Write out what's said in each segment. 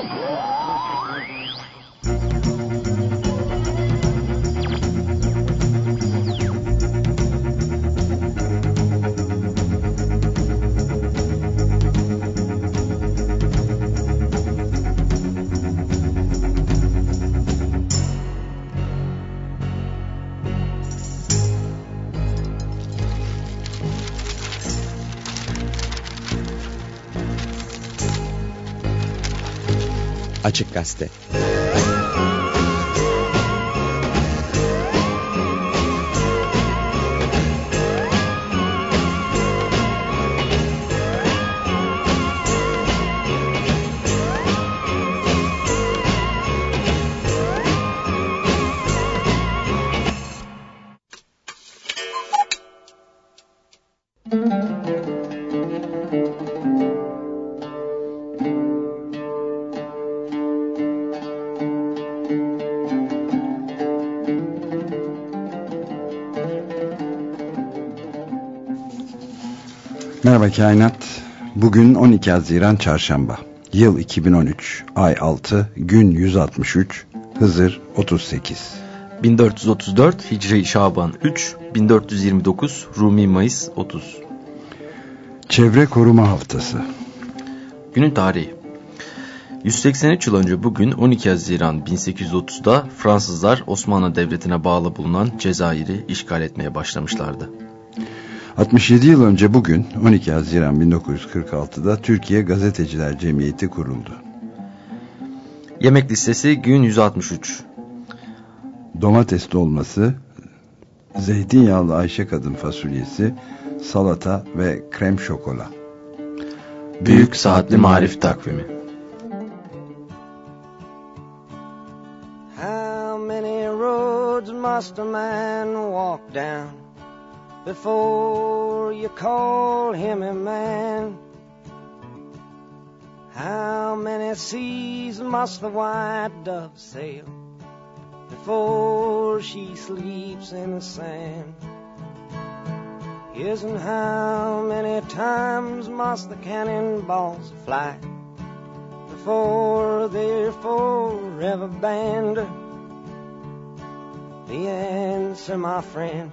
Oh! Açık Gazete Merhaba Kainat. Bugün 12 Haziran Çarşamba. Yıl 2013, ay 6, gün 163, Hızır 38. 1434 Hicri Şaban 3, 1429 Rumi Mayıs 30. Çevre Koruma Haftası. Günün tarihi. 183 yıl önce bugün 12 Haziran 1830'da Fransızlar Osmanlı Devleti'ne bağlı bulunan Cezayir'i işgal etmeye başlamışlardı. 67 yıl önce bugün 12 Haziran 1946'da Türkiye Gazeteciler Cemiyeti kuruldu. Yemek listesi gün 163. Domates dolması, zeytinyağlı Ayşe kadın fasulyesi, salata ve krem şokola. Büyük Saatli Marif Takvimi How many roads must a man walk down before you call him a man? How many seas must the white dove sail before she sleeps in the sand? And how many times must the cannonballs fly before they're forever banned? The answer, my friend,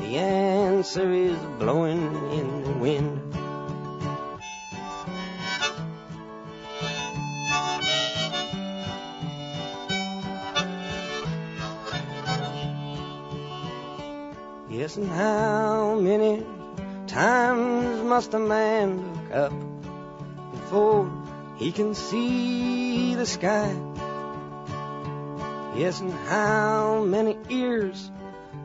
The answer is blowing in the wind. Yes, and how many times must a man look up before he can see the sky? Yes, and how many ears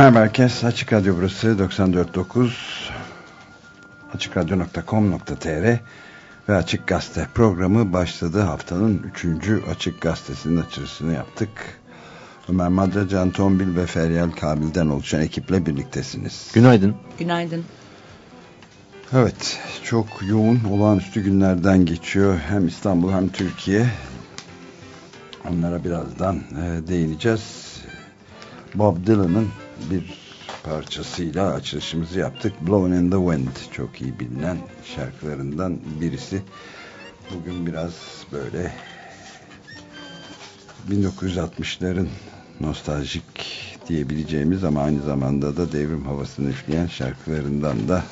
Merhaba herkes. Açık Radyo burası 94.9 açıkradyo.com.tr ve Açık Gazete programı başladı. Haftanın 3. Açık Gazetesi'nin açılışını yaptık. Ömer Madra, Can Tombil ve Feryal Kabil'den oluşan ekiple birliktesiniz. Günaydın. Günaydın. Evet, çok yoğun, olağanüstü günlerden geçiyor. Hem İstanbul hem Türkiye. Onlara birazdan e, değineceğiz. Bob Dylan'ın bir parçasıyla açılışımızı yaptık. Blowing in the Wind çok iyi bilinen şarkılarından birisi. Bugün biraz böyle 1960'ların nostaljik diyebileceğimiz ama aynı zamanda da devrim havasını üfleyen şarkılarından da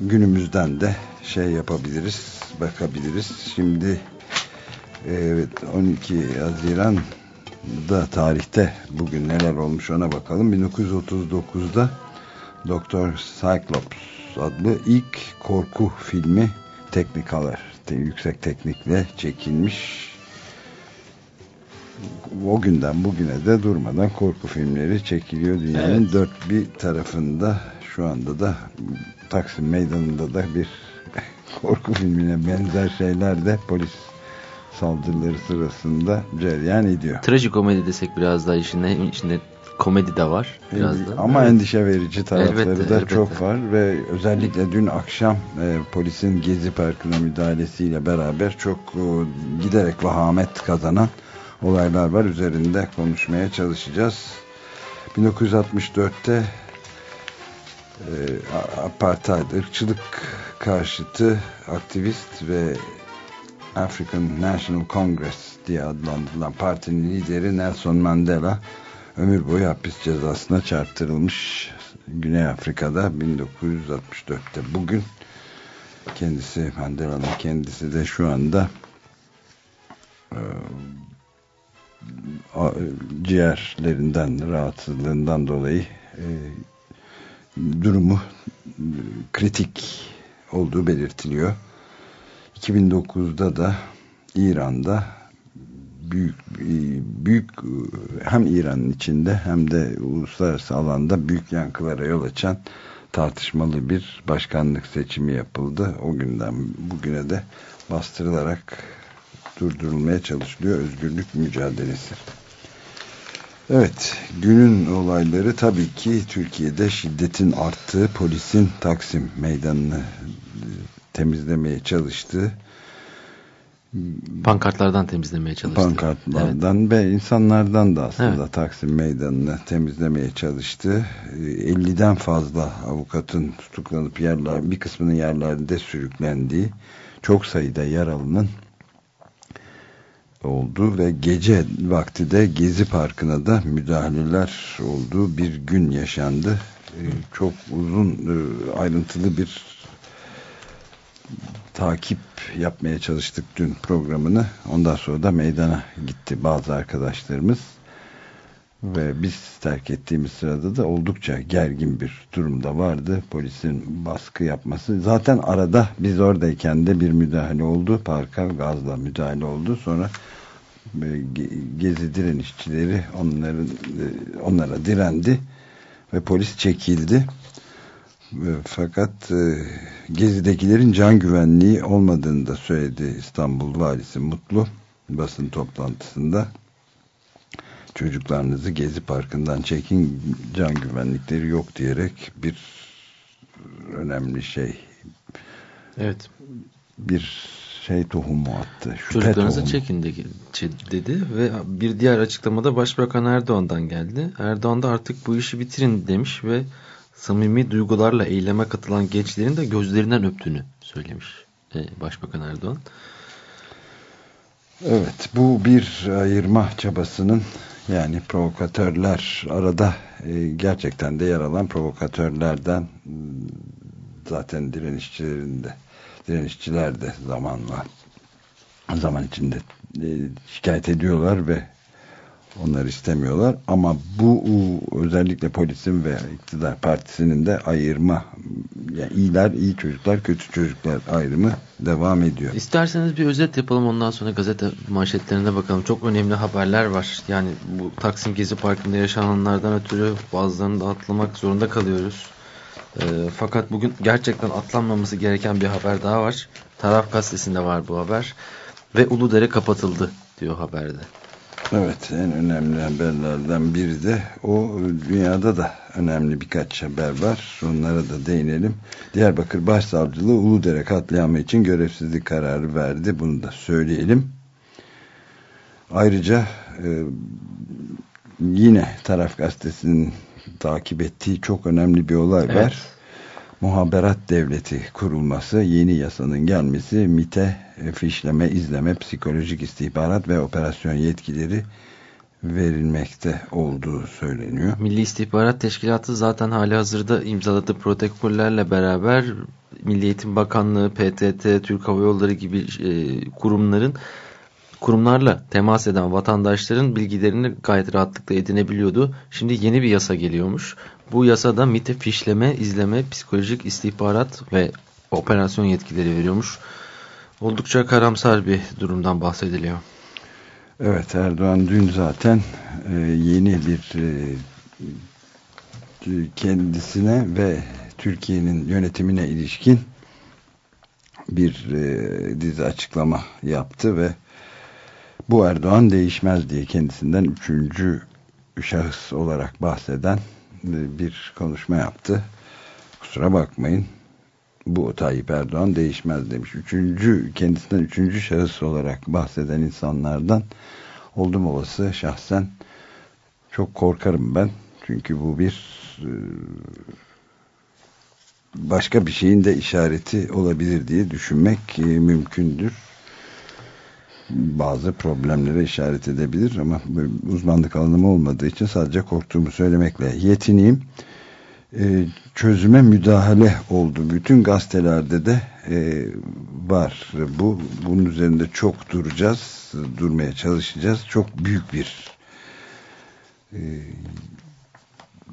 günümüzden de şey yapabiliriz, bakabiliriz. Şimdi evet 12 Haziran da tarihte bugün neler olmuş ona bakalım. 1939'da Doktor Cyclops adlı ilk korku filmi Technicolor yüksek teknikle çekilmiş. O günden bugüne de durmadan korku filmleri çekiliyor dünyanın evet. dört bir tarafında. Şu anda da Taksim Meydanı'nda da bir korku filmine benzer şeyler de polis saldırıları sırasında cereyan ediyor. Trajikomedi desek biraz daha işin içinde komedi de var biraz da. Ama evet. endişe verici tarafları elbette, da elbette. çok var ve özellikle dün akşam e, polisin Gezi Parkı'na müdahalesiyle beraber çok e, giderek vahamet kazanan olaylar var. Üzerinde konuşmaya çalışacağız. 1964'te e, apartheid, ırkçılık karşıtı aktivist ve African National Congress diye adlandırılan partinin lideri Nelson Mandela ömür boyu hapis cezasına çarptırılmış Güney Afrika'da 1964'te bugün kendisi Mandela'nın kendisi de şu anda e, ciğerlerinden rahatsızlığından dolayı e, durumu kritik olduğu belirtiliyor. 2009'da da İran'da büyük büyük hem İran'ın içinde hem de uluslararası alanda büyük yankılara yol açan tartışmalı bir başkanlık seçimi yapıldı. O günden bugüne de bastırılarak durdurulmaya çalışılıyor özgürlük mücadelesi. Evet, günün olayları tabii ki Türkiye'de şiddetin arttığı, polisin Taksim meydanını temizlemeye çalıştı. Pankartlardan temizlemeye çalıştı. Pankartlardan evet. ve insanlardan da aslında evet. Taksim Meydanı'nı temizlemeye çalıştı. 50'den fazla avukatın tutuklanıp yerler, bir kısmının yerlerde sürüklendiği, çok sayıda yaralının oldu ve gece vakti de Gezi Parkı'na da müdahaleler olduğu bir gün yaşandı. Çok uzun ayrıntılı bir takip yapmaya çalıştık dün programını. Ondan sonra da meydana gitti bazı arkadaşlarımız. Ve biz terk ettiğimiz sırada da oldukça gergin bir durumda vardı. Polisin baskı yapması. Zaten arada biz oradayken de bir müdahale oldu. Parka gazla müdahale oldu. Sonra e, gezi direnişçileri onların e, onlara direndi ve polis çekildi fakat e, Gezi'dekilerin can güvenliği olmadığını da söyledi İstanbul Valisi Mutlu basın toplantısında. Çocuklarınızı Gezi Parkı'ndan çekin can güvenlikleri yok diyerek bir önemli şey. Evet. Bir şey tohumu attı. Çocuklarınızı çekin dedi ve bir diğer açıklamada Başbakan Erdoğan'dan geldi. Erdoğan da artık bu işi bitirin demiş ve samimi duygularla eyleme katılan gençlerin de gözlerinden öptüğünü söylemiş e, Başbakan Erdoğan. Evet bu bir ayırma çabasının yani provokatörler arada e, gerçekten de yer alan provokatörlerden zaten direnişçilerin de direnişçiler de zamanla zaman içinde e, şikayet ediyorlar ve Onlar istemiyorlar ama bu özellikle polisin ve iktidar partisinin de ayırma yani iyiler iyi çocuklar kötü çocuklar ayrımı devam ediyor. İsterseniz bir özet yapalım ondan sonra gazete manşetlerine bakalım. Çok önemli haberler var. Yani bu Taksim Gezi Parkı'nda yaşananlardan ötürü bazılarını da atlamak zorunda kalıyoruz. E, fakat bugün gerçekten atlanmaması gereken bir haber daha var. Taraf gazetesinde var bu haber. Ve Uludere kapatıldı diyor haberde. Evet en önemli haberlerden biri de o dünyada da önemli birkaç haber var. Onlara da değinelim. Diyarbakır Başsavcılığı Uludere katliamı için görevsizlik kararı verdi. Bunu da söyleyelim. Ayrıca e, yine Taraf Gazetesi'nin takip ettiği çok önemli bir olay evet. var. Muhaberat devleti kurulması, yeni yasanın gelmesi, MIT'e fişleme, izleme, psikolojik istihbarat ve operasyon yetkileri verilmekte olduğu söyleniyor. Milli İstihbarat Teşkilatı zaten hali hazırda imzaladığı protokollerle beraber Milli Eğitim Bakanlığı, PTT, Türk Hava Yolları gibi e, kurumların kurumlarla temas eden vatandaşların bilgilerini gayet rahatlıkla edinebiliyordu. Şimdi yeni bir yasa geliyormuş. Bu yasada MIT'e fişleme, izleme, psikolojik istihbarat ve operasyon yetkileri veriyormuş. Oldukça karamsar bir durumdan bahsediliyor. Evet Erdoğan dün zaten e, yeni bir e, kendisine ve Türkiye'nin yönetimine ilişkin bir e, dizi açıklama yaptı ve bu Erdoğan değişmez diye kendisinden üçüncü şahıs olarak bahseden bir konuşma yaptı. Kusura bakmayın bu Tayyip Erdoğan değişmez demiş. Üçüncü, kendisinden üçüncü şahıs olarak bahseden insanlardan oldum olası şahsen çok korkarım ben. Çünkü bu bir e, başka bir şeyin de işareti olabilir diye düşünmek e, mümkündür. Bazı problemlere işaret edebilir ama uzmanlık alanım olmadığı için sadece korktuğumu söylemekle yetineyim e, çözüme müdahale oldu. Bütün gazetelerde de e, var. Bu bunun üzerinde çok duracağız, durmaya çalışacağız. Çok büyük bir e,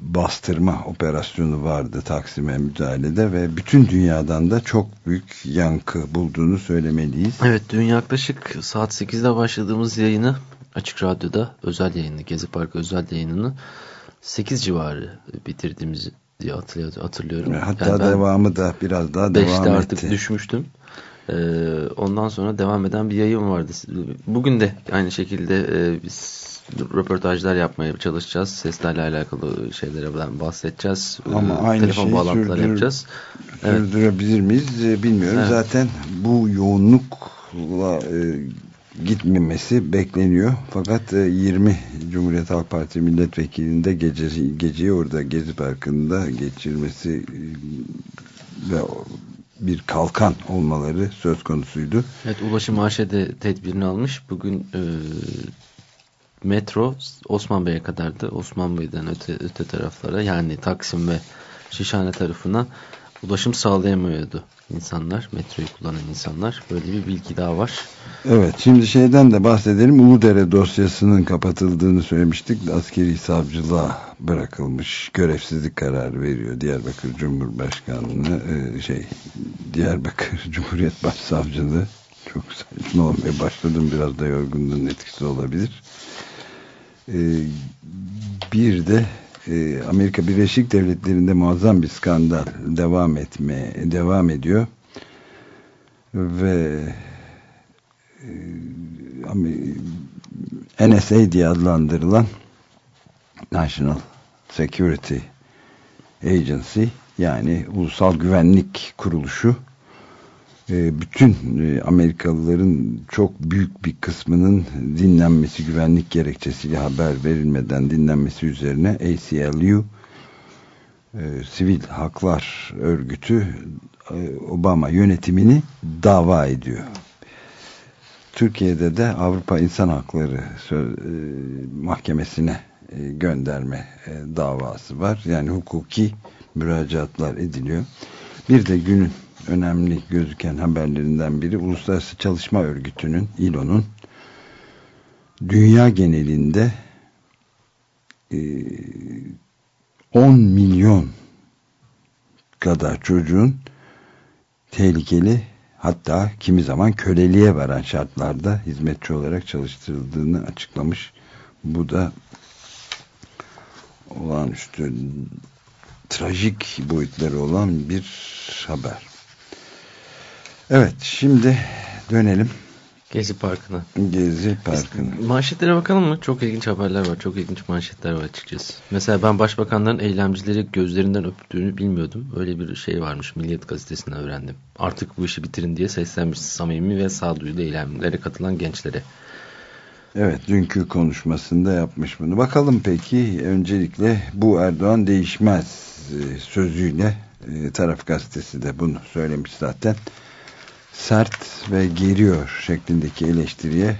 bastırma operasyonu vardı Taksim'e müdahalede ve bütün dünyadan da çok büyük yankı bulduğunu söylemeliyiz. Evet dün yaklaşık saat 8'de başladığımız yayını Açık Radyo'da özel yayını Gezi Parkı özel yayınını 8 civarı bitirdiğimizi diye hatırlıyorum. Hatta yani devamı da biraz daha devam etti. artık düşmüştüm. Ee, ondan sonra devam eden bir yayın vardı. Bugün de aynı şekilde e, biz röportajlar yapmaya çalışacağız. Seslerle alakalı şeylere bahsedeceğiz. Ama ee, aynı Telefon şeyi bağlantıları sürdür, yapacağız. Sürdürebilir evet. miyiz e, bilmiyorum. Evet. Zaten bu yoğunlukla e, gitmemesi bekleniyor. Fakat 20 e, Cumhuriyet Halk Partisi milletvekilinde gecesi, geceyi orada Gezi Parkı'nda geçirmesi e, ve bir kalkan olmaları söz konusuydu. Evet Ulaşım AŞ de tedbirini almış. Bugün e, metro Osman Bey'e kadardı. Osman Bey'den öte, öte taraflara yani Taksim ve Şişhane tarafına ulaşım sağlayamıyordu insanlar, metroyu kullanan insanlar. Böyle bir bilgi daha var. Evet, şimdi şeyden de bahsedelim. Uludere dosyasının kapatıldığını söylemiştik. Askeri savcılığa bırakılmış. Görevsizlik kararı veriyor. Diyarbakır Cumhurbaşkanlığı e, şey Diyarbakır Cumhuriyet Başsavcılığı çok saçma olmaya başladım. Biraz da yorgunluğun etkisi olabilir. E, bir de e, Amerika Birleşik Devletleri'nde muazzam bir skandal devam etme devam ediyor. Ve e, NSA diye adlandırılan National Security Agency yani Ulusal Güvenlik Kuruluşu ee, bütün e, Amerikalıların çok büyük bir kısmının dinlenmesi güvenlik gerekçesiyle haber verilmeden dinlenmesi üzerine ACLU e, Sivil Haklar Örgütü e, Obama yönetimini dava ediyor. Türkiye'de de Avrupa İnsan Hakları Mahkemesi'ne gönderme davası var. Yani hukuki müracaatlar ediliyor. Bir de günün önemli gözüken haberlerinden biri Uluslararası Çalışma Örgütü'nün, ILO'nun dünya genelinde 10 milyon kadar çocuğun tehlikeli hatta kimi zaman köleliğe varan şartlarda hizmetçi olarak çalıştırıldığını açıklamış. Bu da olağanüstü trajik boyutları olan bir haber. Evet şimdi dönelim. Gezi Parkı'na. Gezi Parkı'na. Manşetlere bakalım mı? Çok ilginç haberler var. Çok ilginç manşetler var açıkçası. Mesela ben başbakanların eylemcileri gözlerinden öptüğünü bilmiyordum. Öyle bir şey varmış. Milliyet gazetesinden öğrendim. Artık bu işi bitirin diye seslenmiş samimi ve sağduyulu eylemlere katılan gençlere. Evet dünkü konuşmasında yapmış bunu. Bakalım peki öncelikle bu Erdoğan değişmez e, sözüyle e, taraf gazetesi de bunu söylemiş zaten. Sert ve geriyor şeklindeki eleştiriye.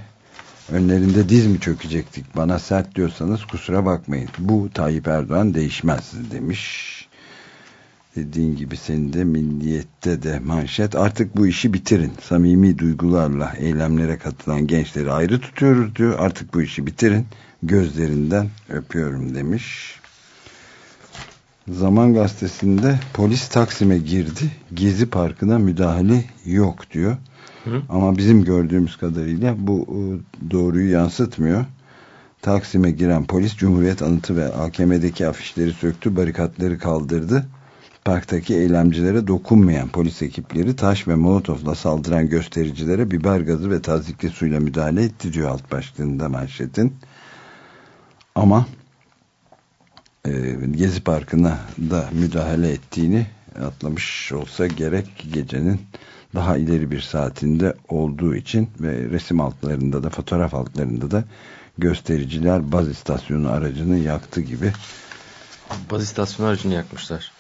Önlerinde diz mi çökecektik? Bana sert diyorsanız kusura bakmayın. Bu Tayyip Erdoğan değişmez demiş. Dediğin gibi senin de milliyette de manşet. Artık bu işi bitirin. Samimi duygularla eylemlere katılan gençleri ayrı tutuyoruz diyor. Artık bu işi bitirin. Gözlerinden öpüyorum demiş Zaman gazetesinde polis Taksim'e girdi Gezi Parkı'na müdahale yok diyor Hı? ama bizim gördüğümüz kadarıyla bu e, doğruyu yansıtmıyor Taksim'e giren polis Cumhuriyet Anıtı ve AKM'deki afişleri söktü barikatları kaldırdı parktaki eylemcilere dokunmayan polis ekipleri taş ve molotofla saldıran göstericilere biber gazı ve tazikli suyla müdahale etti diyor alt başlığında manşetin. Ama Gezi Parkı'na da müdahale ettiğini atlamış olsa gerek gecenin daha ileri bir saatinde olduğu için ve resim altlarında da fotoğraf altlarında da göstericiler baz istasyonu aracını yaktı gibi. Baz istasyonu aracını yakmışlar.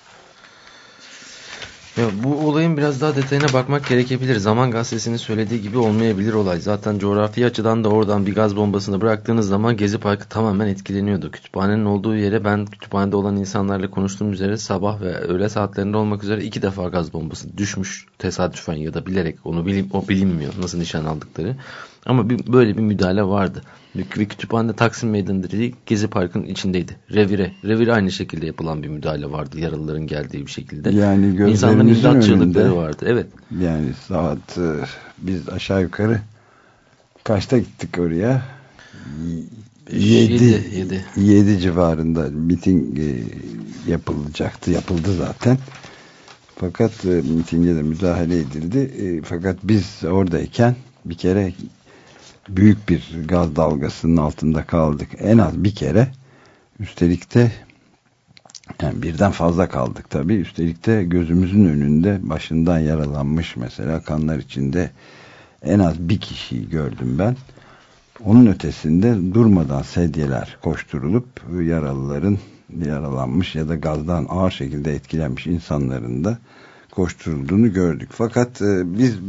Ya bu olayın biraz daha detayına bakmak gerekebilir. Zaman gazetesinin söylediği gibi olmayabilir olay. Zaten coğrafi açıdan da oradan bir gaz bombasını bıraktığınız zaman Gezi Parkı tamamen etkileniyordu. Kütüphanenin olduğu yere ben kütüphanede olan insanlarla konuştuğum üzere sabah ve öğle saatlerinde olmak üzere iki defa gaz bombası düşmüş tesadüfen ya da bilerek onu bilim, o bilinmiyor nasıl nişan aldıkları. Ama bir, böyle bir müdahale vardı. Ve kütüphanede Taksim Meydanı dediği Gezi Park'ın içindeydi. Revire. Revire aynı şekilde yapılan bir müdahale vardı. Yaralıların geldiği bir şekilde. Yani İnsanların imdat çığlıkları vardı. Evet. Yani saat e, biz aşağı yukarı kaçta gittik oraya? 7 7, 7 civarında miting e, yapılacaktı. Yapıldı zaten. Fakat e, mitinge de müdahale edildi. Fakat biz oradayken bir kere büyük bir gaz dalgasının altında kaldık. En az bir kere. Üstelik de yani birden fazla kaldık tabii. Üstelik de gözümüzün önünde başından yaralanmış mesela kanlar içinde en az bir kişiyi gördüm ben. Onun ötesinde durmadan sedyeler koşturulup yaralıların yaralanmış ya da gazdan ağır şekilde etkilenmiş insanların da koşturulduğunu gördük. Fakat e, biz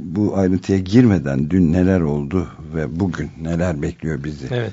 bu ayrıntıya girmeden dün neler oldu ve bugün neler bekliyor bizi evet.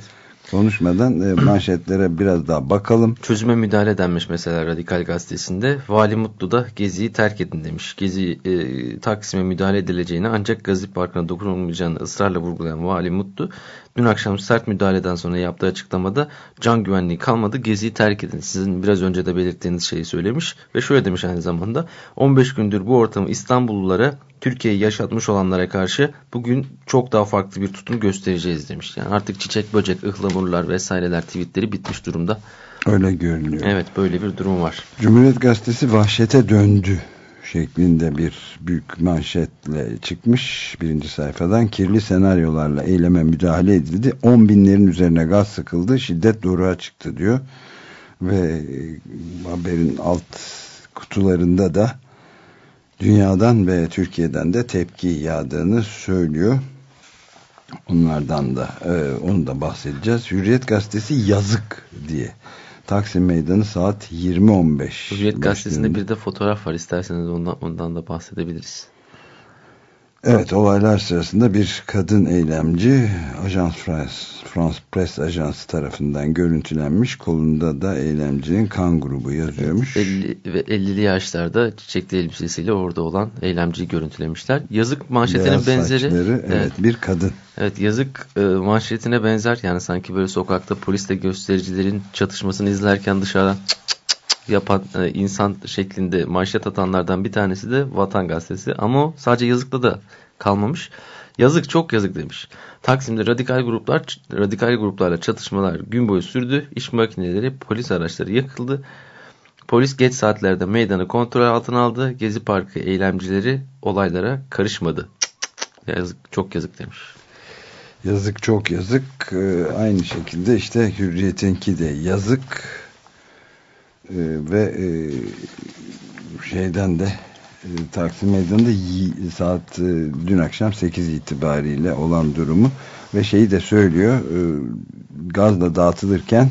Konuşmadan e, manşetlere biraz daha bakalım. Çözüme müdahale denmiş mesela Radikal Gazetesi'nde. Vali Mutlu da Gezi'yi terk edin demiş. Gezi e, Taksim'e müdahale edileceğini ancak Gazi Parkı'na dokunulmayacağını ısrarla vurgulayan Vali Mutlu Dün akşam sert müdahaleden sonra yaptığı açıklamada can güvenliği kalmadı geziyi terk edin. Sizin biraz önce de belirttiğiniz şeyi söylemiş ve şöyle demiş aynı zamanda 15 gündür bu ortamı İstanbullulara Türkiye'yi yaşatmış olanlara karşı bugün çok daha farklı bir tutum göstereceğiz demiş. Yani artık çiçek, böcek, ıhlamurlar vesaireler tweetleri bitmiş durumda. Öyle görünüyor. Evet böyle bir durum var. Cumhuriyet Gazetesi vahşete döndü şeklinde bir büyük manşetle çıkmış birinci sayfadan kirli senaryolarla eyleme müdahale edildi. 10 binlerin üzerine gaz sıkıldı. Şiddet doğruğa çıktı diyor. Ve haberin alt kutularında da dünyadan ve Türkiye'den de tepki yağdığını söylüyor. Onlardan da e, onu da bahsedeceğiz. Hürriyet gazetesi yazık diye Taksim Meydanı saat 20.15. Hürriyet Gazetesi'nde bir de fotoğraf var. İsterseniz ondan, ondan da bahsedebiliriz. Evet olaylar sırasında bir kadın eylemci Ajans France, France Press Ajansı tarafından görüntülenmiş. Kolunda da eylemcinin kan grubu yazıyormuş. 50 ve 50'li yaşlarda çiçekli elbisesiyle orada olan eylemciyi görüntülemişler. Yazık manşetinin Beyaz benzeri. Saçları, evet, evet bir kadın. Evet yazık e, manşetine benzer. Yani sanki böyle sokakta polisle göstericilerin çatışmasını izlerken dışarıdan cık cık yapan e, insan şeklinde manşet atanlardan bir tanesi de Vatan Gazetesi. Ama sadece yazıkla da kalmamış. Yazık çok yazık demiş. Taksim'de radikal gruplar radikal gruplarla çatışmalar gün boyu sürdü. İş makineleri, polis araçları yakıldı. Polis geç saatlerde meydanı kontrol altına aldı. Gezi Parkı eylemcileri olaylara karışmadı. Yazık, çok yazık demiş. Yazık çok yazık. Ee, aynı şekilde işte Hürriyet'inki de yazık. Ee, ve e, şeyden de e, Taksim Meydanı'nda saat e, dün akşam 8 itibariyle olan durumu ve şeyi de söylüyor e, gazla dağıtılırken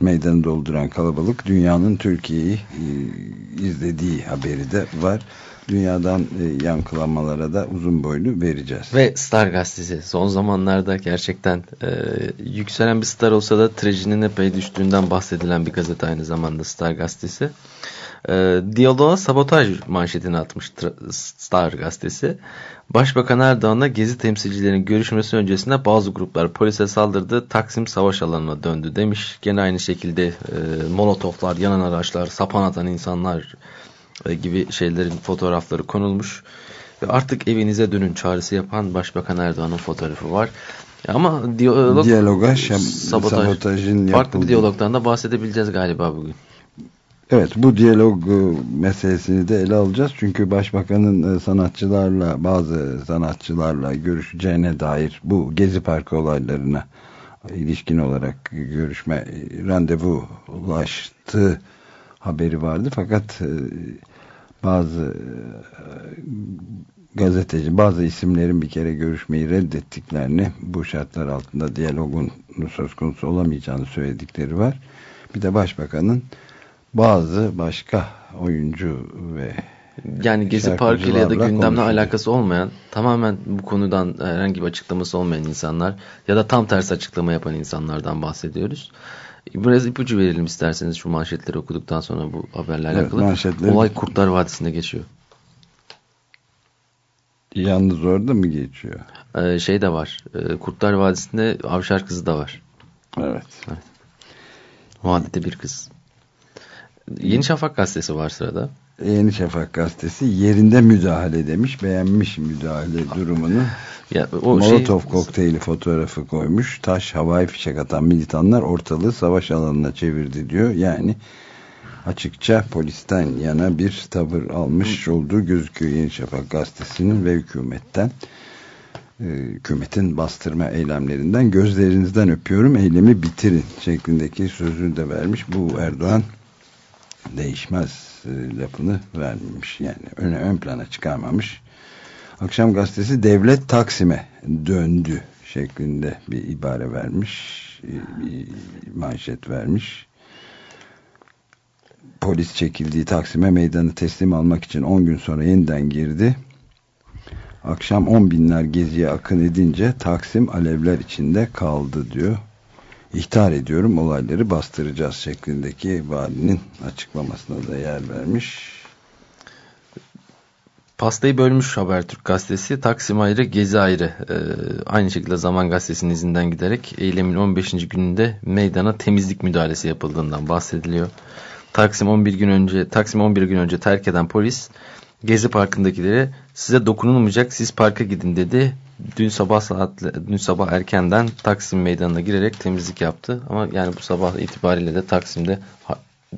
meydanı dolduran kalabalık dünyanın Türkiye'yi izlediği haberi de var. Dünyadan e, yankılanmalara da uzun boylu vereceğiz. Ve Star Gazetesi son zamanlarda gerçekten e, yükselen bir star olsa da trajinin epey düştüğünden bahsedilen bir gazete aynı zamanda Star Gazetesi. E, diyaloğa sabotaj manşetini atmış Star Gazetesi. Başbakan Erdoğan'la gezi temsilcilerinin görüşmesi öncesinde bazı gruplar polise saldırdı, Taksim savaş alanına döndü demiş. Gene aynı şekilde e, molotoflar, yanan araçlar, sapan atan insanlar gibi şeylerin fotoğrafları konulmuş. Ve artık evinize dönün çağrısı yapan Başbakan Erdoğan'ın fotoğrafı var. Ama diyalog, diyaloga sabotaj, sabotajın farklı bir diyalogdan da bahsedebileceğiz galiba bugün. Evet bu diyalog e, meselesini de ele alacağız. Çünkü başbakanın e, sanatçılarla bazı sanatçılarla görüşeceğine dair bu Gezi Parkı olaylarına ilişkin olarak görüşme randevu ulaştığı haberi vardı. Fakat e, bazı gazeteci, bazı isimlerin bir kere görüşmeyi reddettiklerini, bu şartlar altında diyalogun söz konusu olamayacağını söyledikleri var. Bir de başbakanın bazı başka oyuncu ve yani Gezi Parkı ile ya da gündemle alakası olmayan tamamen bu konudan herhangi bir açıklaması olmayan insanlar ya da tam tersi açıklama yapan insanlardan bahsediyoruz. Biraz ipucu verelim isterseniz şu manşetleri okuduktan sonra bu haberlerle evet, alakalı. Olay Kurtlar Vadisi'nde geçiyor. Yalnız orada mı geçiyor? Ee, şey de var. E, Kurtlar Vadisi'nde Avşar kızı da var. Evet. evet. Vadide bir kız. Yeni Şafak gazetesi var sırada. Yeni Şafak gazetesi yerinde müdahale demiş. Beğenmiş müdahale durumunu. Ya, o Molotov şey... kokteyli fotoğrafı koymuş. Taş havai fişek atan militanlar ortalığı savaş alanına çevirdi diyor. Yani açıkça polisten yana bir tavır almış olduğu gözüküyor Yeni Şafak gazetesinin ve hükümetten. Ee, hükümetin bastırma eylemlerinden gözlerinizden öpüyorum eylemi bitirin şeklindeki sözünü de vermiş. Bu Erdoğan değişmez lafını vermemiş. Yani öne ön plana çıkarmamış. Akşam gazetesi devlet Taksim'e döndü şeklinde bir ibare vermiş. E, bir manşet vermiş. Polis çekildiği Taksim'e meydanı teslim almak için 10 gün sonra yeniden girdi. Akşam 10 binler geziye akın edince Taksim alevler içinde kaldı diyor ihtar ediyorum olayları bastıracağız şeklindeki valinin açıklamasına da yer vermiş. Pastayı bölmüş Habertürk gazetesi. Taksim ayrı, Gezi ayrı. Ee, aynı şekilde Zaman gazetesinin izinden giderek eylemin 15. gününde meydana temizlik müdahalesi yapıldığından bahsediliyor. Taksim 11 gün önce Taksim 11 gün önce terk eden polis Gezi Parkı'ndakilere size dokunulmayacak siz parka gidin dedi dün sabah saatle, dün sabah erkenden Taksim Meydanı'na girerek temizlik yaptı. Ama yani bu sabah itibariyle de Taksim'de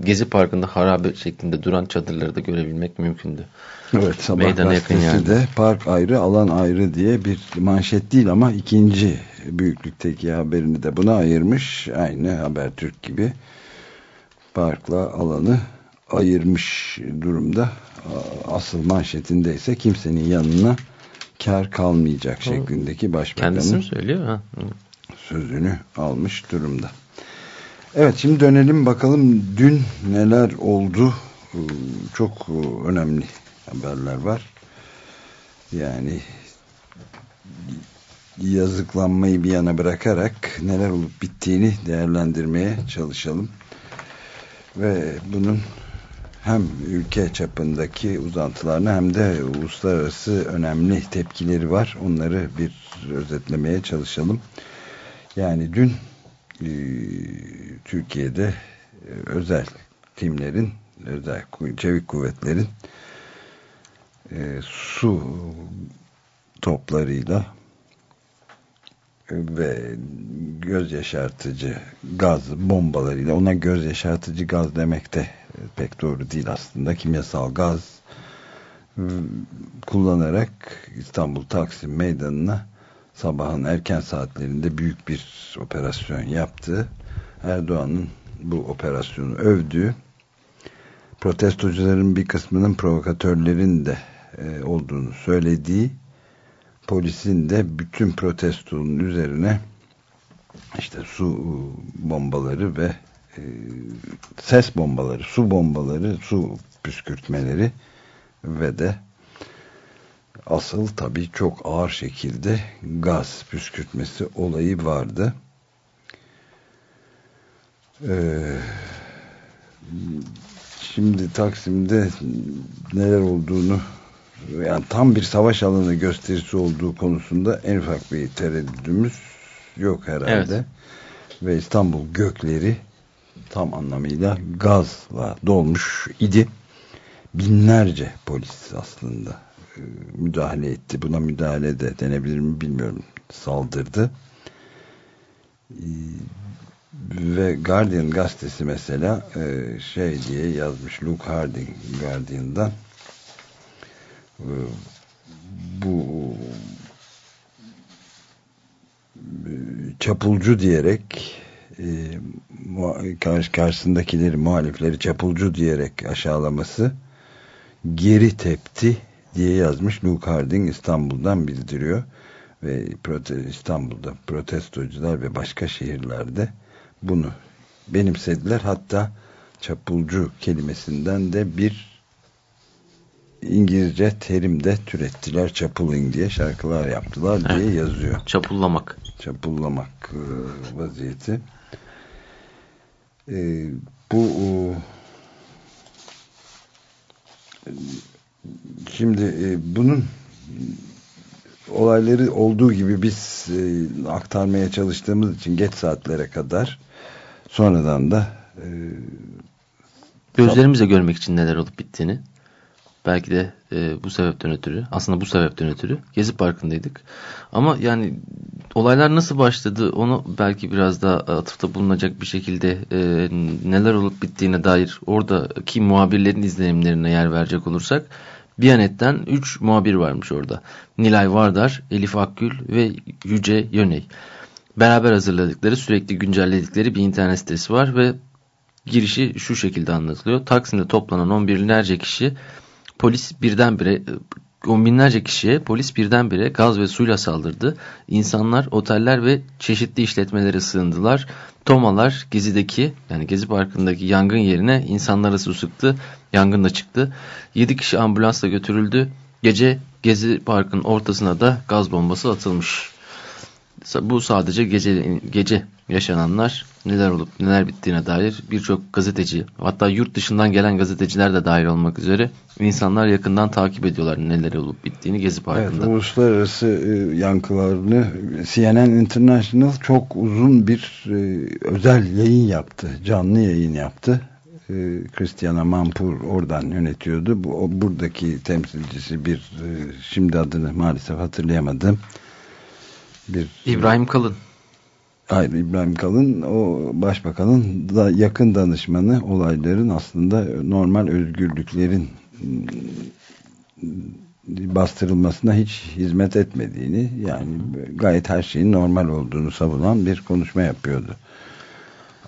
Gezi Parkı'nda harabe şeklinde duran çadırları da görebilmek mümkündü. Evet sabah Meydana yakın yani. de park ayrı alan ayrı diye bir manşet değil ama ikinci büyüklükteki haberini de buna ayırmış. Aynı Habertürk gibi parkla alanı ayırmış durumda. Asıl manşetinde ise kimsenin yanına kar kalmayacak şeklindeki başbakanın Kendisi mi söylüyor? Ha. sözünü almış durumda. Evet şimdi dönelim bakalım dün neler oldu. Çok önemli haberler var. Yani yazıklanmayı bir yana bırakarak neler olup bittiğini değerlendirmeye çalışalım. Ve bunun hem ülke çapındaki uzantılarına hem de uluslararası önemli tepkileri var. Onları bir özetlemeye çalışalım. Yani dün e, Türkiye'de e, özel timlerin, özel çevik kuvvetlerin e, su toplarıyla ve göz yaşartıcı gaz bombalarıyla ona göz yaşartıcı gaz demek de pek doğru değil aslında kimyasal gaz kullanarak İstanbul Taksim Meydanı'na sabahın erken saatlerinde büyük bir operasyon yaptı. Erdoğan'ın bu operasyonu övdüğü protestocuların bir kısmının provokatörlerin de e, olduğunu söylediği polisin de bütün protestonun üzerine işte su bombaları ve e, ses bombaları, su bombaları, su püskürtmeleri ve de asıl tabii çok ağır şekilde gaz püskürtmesi olayı vardı. Ee, şimdi Taksim'de neler olduğunu yani tam bir savaş alanı gösterisi olduğu konusunda en ufak bir tereddüdümüz yok herhalde. Evet. Ve İstanbul gökleri tam anlamıyla gazla dolmuş idi. Binlerce polis aslında e, müdahale etti. Buna müdahale de denebilir mi bilmiyorum. Saldırdı. E, ve Guardian gazetesi mesela e, şey diye yazmış Luke Harding Guardian'dan bu çapulcu diyerek e, karşısındakileri muhalifleri çapulcu diyerek aşağılaması geri tepti diye yazmış Luke Harding İstanbul'dan bildiriyor ve İstanbul'da protestocular ve başka şehirlerde bunu benimsediler hatta çapulcu kelimesinden de bir İngilizce terim de türettiler çapuling diye şarkılar yaptılar diye evet. yazıyor. Çapullamak. Çapullamak e, vaziyeti. E, bu şimdi e, bunun olayları olduğu gibi biz aktarmaya çalıştığımız için geç saatlere kadar sonradan da gözlerimizle görmek için neler olup bittiğini Belki de e, bu sebepten ötürü, aslında bu sebepten ötürü Gezi Parkı'ndaydık. Ama yani olaylar nasıl başladı onu belki biraz daha atıfta bulunacak bir şekilde e, neler olup bittiğine dair oradaki muhabirlerin izlenimlerine yer verecek olursak Biyanet'ten 3 muhabir varmış orada. Nilay Vardar, Elif Akgül ve Yüce Yöney. Beraber hazırladıkları, sürekli güncelledikleri bir internet sitesi var ve girişi şu şekilde anlatılıyor. Taksim'de toplanan on binlerce kişi Polis birdenbire e, on binlerce kişiye polis birdenbire gaz ve suyla saldırdı. İnsanlar, oteller ve çeşitli işletmelere sığındılar. Tomalar Gezi'deki yani Gezi Parkı'ndaki yangın yerine insanlara su sıktı. Yangın da çıktı. 7 kişi ambulansla götürüldü. Gece Gezi Parkı'nın ortasına da gaz bombası atılmış. Bu sadece gece, gece yaşananlar neler olup neler bittiğine dair birçok gazeteci hatta yurt dışından gelen gazeteciler de dahil olmak üzere insanlar yakından takip ediyorlar neler olup bittiğini Gezi Parkı'nda. Evet, uluslararası e, yankılarını CNN International çok uzun bir e, özel yayın yaptı. Canlı yayın yaptı. E, Christiana Mampur oradan yönetiyordu. Bu, buradaki temsilcisi bir e, şimdi adını maalesef hatırlayamadım. Bir, İbrahim Kalın. Hayır İbrahim Kalın o başbakanın da yakın danışmanı olayların aslında normal özgürlüklerin ıı, bastırılmasına hiç hizmet etmediğini yani gayet her şeyin normal olduğunu savunan bir konuşma yapıyordu.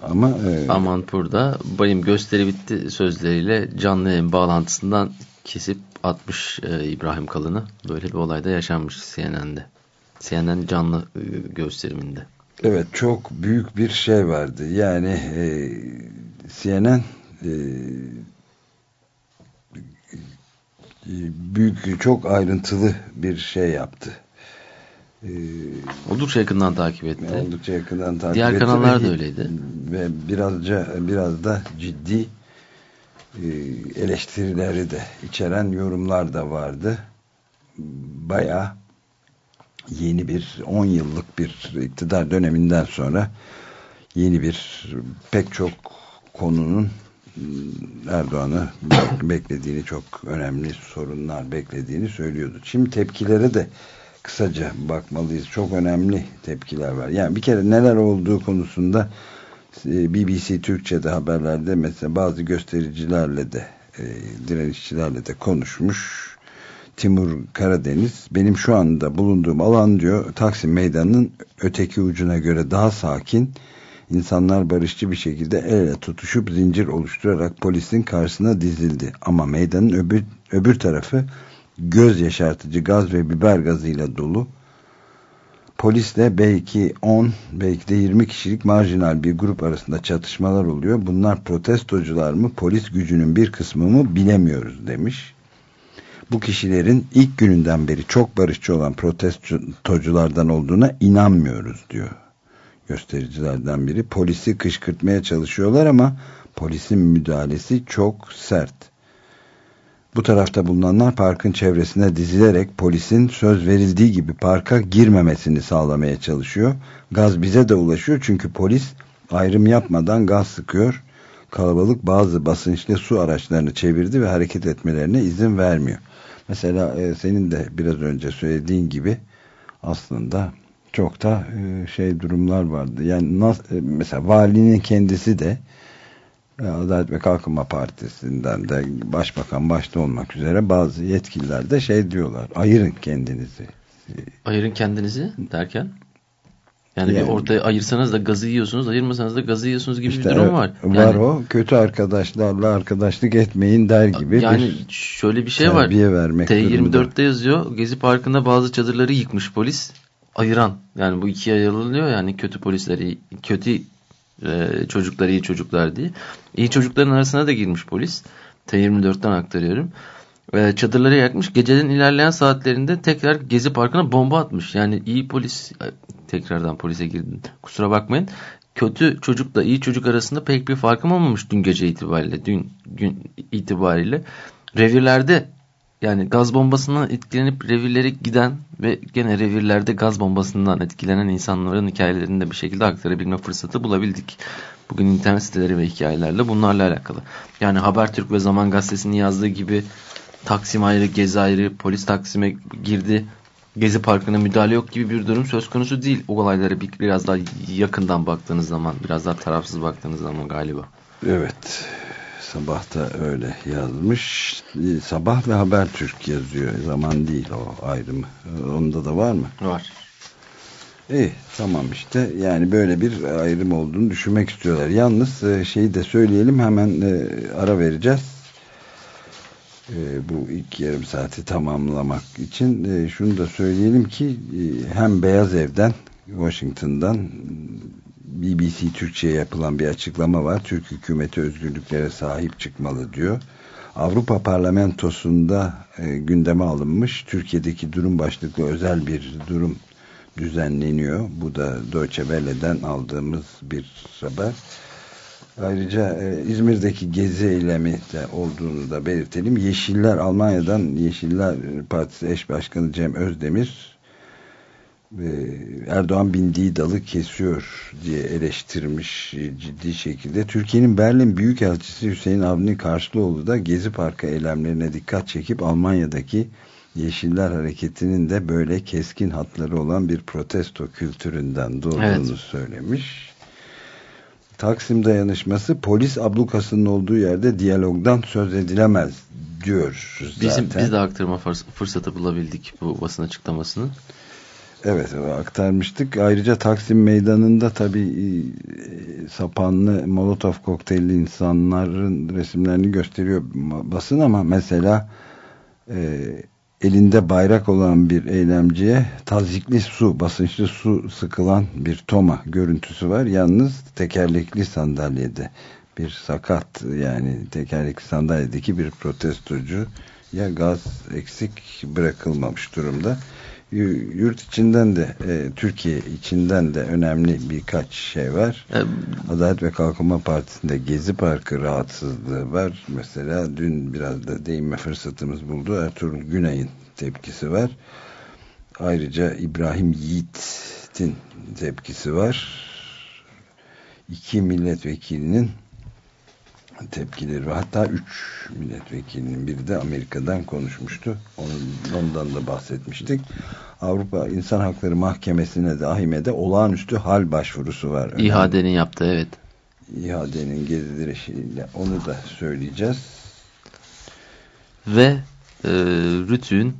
Ama e, Aman burada bayım gösteri bitti sözleriyle canlı yayın bağlantısından kesip atmış e, İbrahim Kalın'ı. Böyle bir olayda yaşanmış CNN'de. CNN canlı e, gösteriminde. Evet çok büyük bir şey vardı. Yani e, CNN e, büyük çok ayrıntılı bir şey yaptı. Ee, oldukça yakından takip etti. Oldukça yakından takip Diğer etti. Diğer kanallar da öyleydi. Ve birazca biraz da ciddi e, eleştirileri de içeren yorumlar da vardı. Baya yeni bir 10 yıllık bir iktidar döneminden sonra yeni bir pek çok konunun Erdoğan'ı beklediğini çok önemli sorunlar beklediğini söylüyordu. Şimdi tepkilere de kısaca bakmalıyız. Çok önemli tepkiler var. Yani bir kere neler olduğu konusunda e, BBC Türkçe'de haberlerde mesela bazı göstericilerle de e, direnişçilerle de konuşmuş. Timur Karadeniz benim şu anda bulunduğum alan diyor Taksim Meydanı'nın öteki ucuna göre daha sakin insanlar barışçı bir şekilde el ele tutuşup zincir oluşturarak polisin karşısına dizildi. Ama meydanın öbür, öbür tarafı göz yaşartıcı gaz ve biber gazıyla dolu. Polisle belki 10, belki de 20 kişilik marjinal bir grup arasında çatışmalar oluyor. Bunlar protestocular mı, polis gücünün bir kısmı mı bilemiyoruz demiş. Bu kişilerin ilk gününden beri çok barışçı olan protestoculardan olduğuna inanmıyoruz diyor göstericilerden biri. Polisi kışkırtmaya çalışıyorlar ama polisin müdahalesi çok sert. Bu tarafta bulunanlar parkın çevresine dizilerek polisin söz verildiği gibi parka girmemesini sağlamaya çalışıyor. Gaz bize de ulaşıyor çünkü polis ayrım yapmadan gaz sıkıyor. Kalabalık bazı basınçlı su araçlarını çevirdi ve hareket etmelerine izin vermiyor. Mesela e, senin de biraz önce söylediğin gibi aslında çok da e, şey durumlar vardı. Yani nasıl, e, mesela valinin kendisi de e, Adalet ve Kalkınma Partisi'nden de başbakan başta olmak üzere bazı yetkililer de şey diyorlar. Ayırın kendinizi. Ayırın kendinizi derken? Yani, yani bir ortaya ayırsanız da gazı yiyorsunuz, ayırmasanız da gazı yiyorsunuz gibi işte bir durum var. Yani, var o. Kötü arkadaşlarla arkadaşlık etmeyin der gibi. Yani bir şöyle bir şey var. T24'te yazıyor. Gezi Parkı'nda bazı çadırları yıkmış polis ayıran yani bu ikiye ayrılıyor yani kötü polisleri kötü e, çocuklar iyi çocuklar diye. İyi çocukların arasına da girmiş polis. T24'ten aktarıyorum. E, çadırları yakmış. Gecenin ilerleyen saatlerinde tekrar Gezi Parkı'na bomba atmış. Yani iyi polis tekrardan polise girdim. Kusura bakmayın. Kötü çocukla iyi çocuk arasında pek bir farkım olmamış dün gece itibariyle. Dün gün itibariyle. Revirlerde yani gaz bombasından etkilenip revirlere giden ve gene revirlerde gaz bombasından etkilenen insanların hikayelerini de bir şekilde aktarabilme fırsatı bulabildik. Bugün internet siteleri ve hikayelerle bunlarla alakalı. Yani Habertürk ve Zaman Gazetesi'nin yazdığı gibi Taksim ayrı, Gezi ayrı, polis Taksim'e girdi, Gezi Parkı'na müdahale yok gibi bir durum söz konusu değil. O olaylara biraz daha yakından baktığınız zaman, biraz daha tarafsız baktığınız zaman galiba. Evet. Sabah da öyle yazmış. Sabah ve Habertürk yazıyor. Zaman değil o ayrımı. Onda da var mı? Var. İyi tamam işte yani böyle bir ayrım olduğunu düşünmek istiyorlar. Yalnız e, şeyi de söyleyelim hemen e, ara vereceğiz. E, bu ilk yarım saati tamamlamak için şunu da söyleyelim ki hem Beyaz Ev'den Washington'dan BBC Türkçe'ye yapılan bir açıklama var. Türk hükümeti özgürlüklere sahip çıkmalı diyor. Avrupa Parlamentosu'nda e, gündeme alınmış Türkiye'deki durum başlıklı özel bir durum düzenleniyor. Bu da Deutsche Welle'den aldığımız bir haber. Ayrıca e, İzmir'deki gezi eylemi de olduğunu da belirtelim. Yeşiller Almanya'dan Yeşiller Partisi eş başkanı Cem Özdemir Erdoğan bindiği dalı kesiyor diye eleştirmiş ciddi şekilde. Türkiye'nin Berlin Büyükelçisi Hüseyin Avni Karşılıoğlu da Gezi Parkı eylemlerine dikkat çekip Almanya'daki Yeşiller Hareketi'nin de böyle keskin hatları olan bir protesto kültüründen doğduğunu evet. söylemiş. Taksim dayanışması polis ablukasının olduğu yerde diyalogdan söz edilemez diyor zaten. Bizim, biz de aktarma fırsatı bulabildik bu basın açıklamasını. Evet aktarmıştık. Ayrıca Taksim Meydanı'nda tabi e, sapanlı Molotov kokteylli insanların resimlerini gösteriyor basın ama mesela e, elinde bayrak olan bir eylemciye tazikli su, basınçlı su sıkılan bir toma görüntüsü var. Yalnız tekerlekli sandalyede bir sakat yani tekerlekli sandalyedeki bir protestocu ya gaz eksik bırakılmamış durumda yurt içinden de e, Türkiye içinden de önemli birkaç şey var. E, Adalet ve Kalkınma Partisi'nde Gezi Parkı rahatsızlığı var. Mesela dün biraz da değinme fırsatımız buldu. Ertuğrul Günay'ın tepkisi var. Ayrıca İbrahim Yiğit'in tepkisi var. İki milletvekilinin tepkileri var. Hatta üç milletvekilinin biri de Amerika'dan konuşmuştu. Onun, ondan da bahsetmiştik. Avrupa İnsan Hakları Mahkemesi'ne de AHİM'e olağanüstü hal başvurusu var. İHA'denin yaptığı evet. İHA'denin gezdirilişiyle onu da söyleyeceğiz. Ve e, Rütük'ün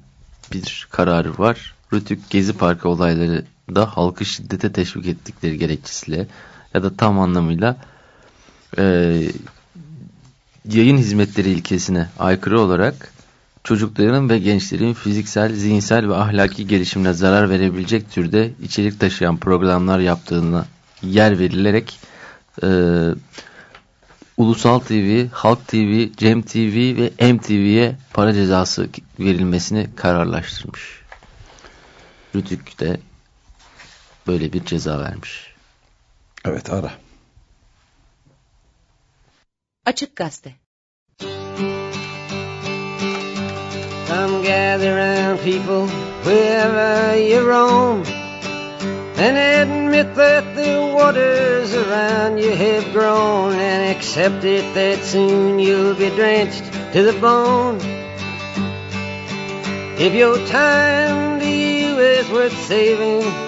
bir kararı var. Rütük Gezi Parkı olayları da halkı şiddete teşvik ettikleri gerekçesiyle ya da tam anlamıyla e, yayın hizmetleri ilkesine aykırı olarak çocukların ve gençlerin fiziksel, zihinsel ve ahlaki gelişimine zarar verebilecek türde içerik taşıyan programlar yaptığına yer verilerek e, Ulusal TV, Halk TV, Cem TV ve MTV'ye para cezası verilmesini kararlaştırmış. Rütük de böyle bir ceza vermiş. Evet ara. Açık Gazete Come gather round people wherever you roam And admit that the waters around you have grown And accept it that soon you'll be drenched to the bone. If your time to you is worth saving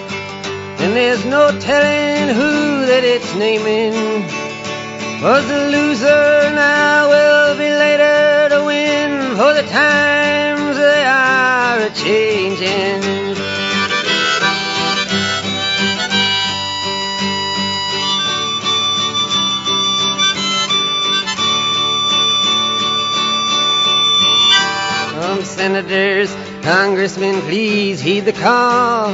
and there's no telling who that it's naming. Was the loser now will be later to win, for the times they are a changing. Senators, congressmen, please heed the call.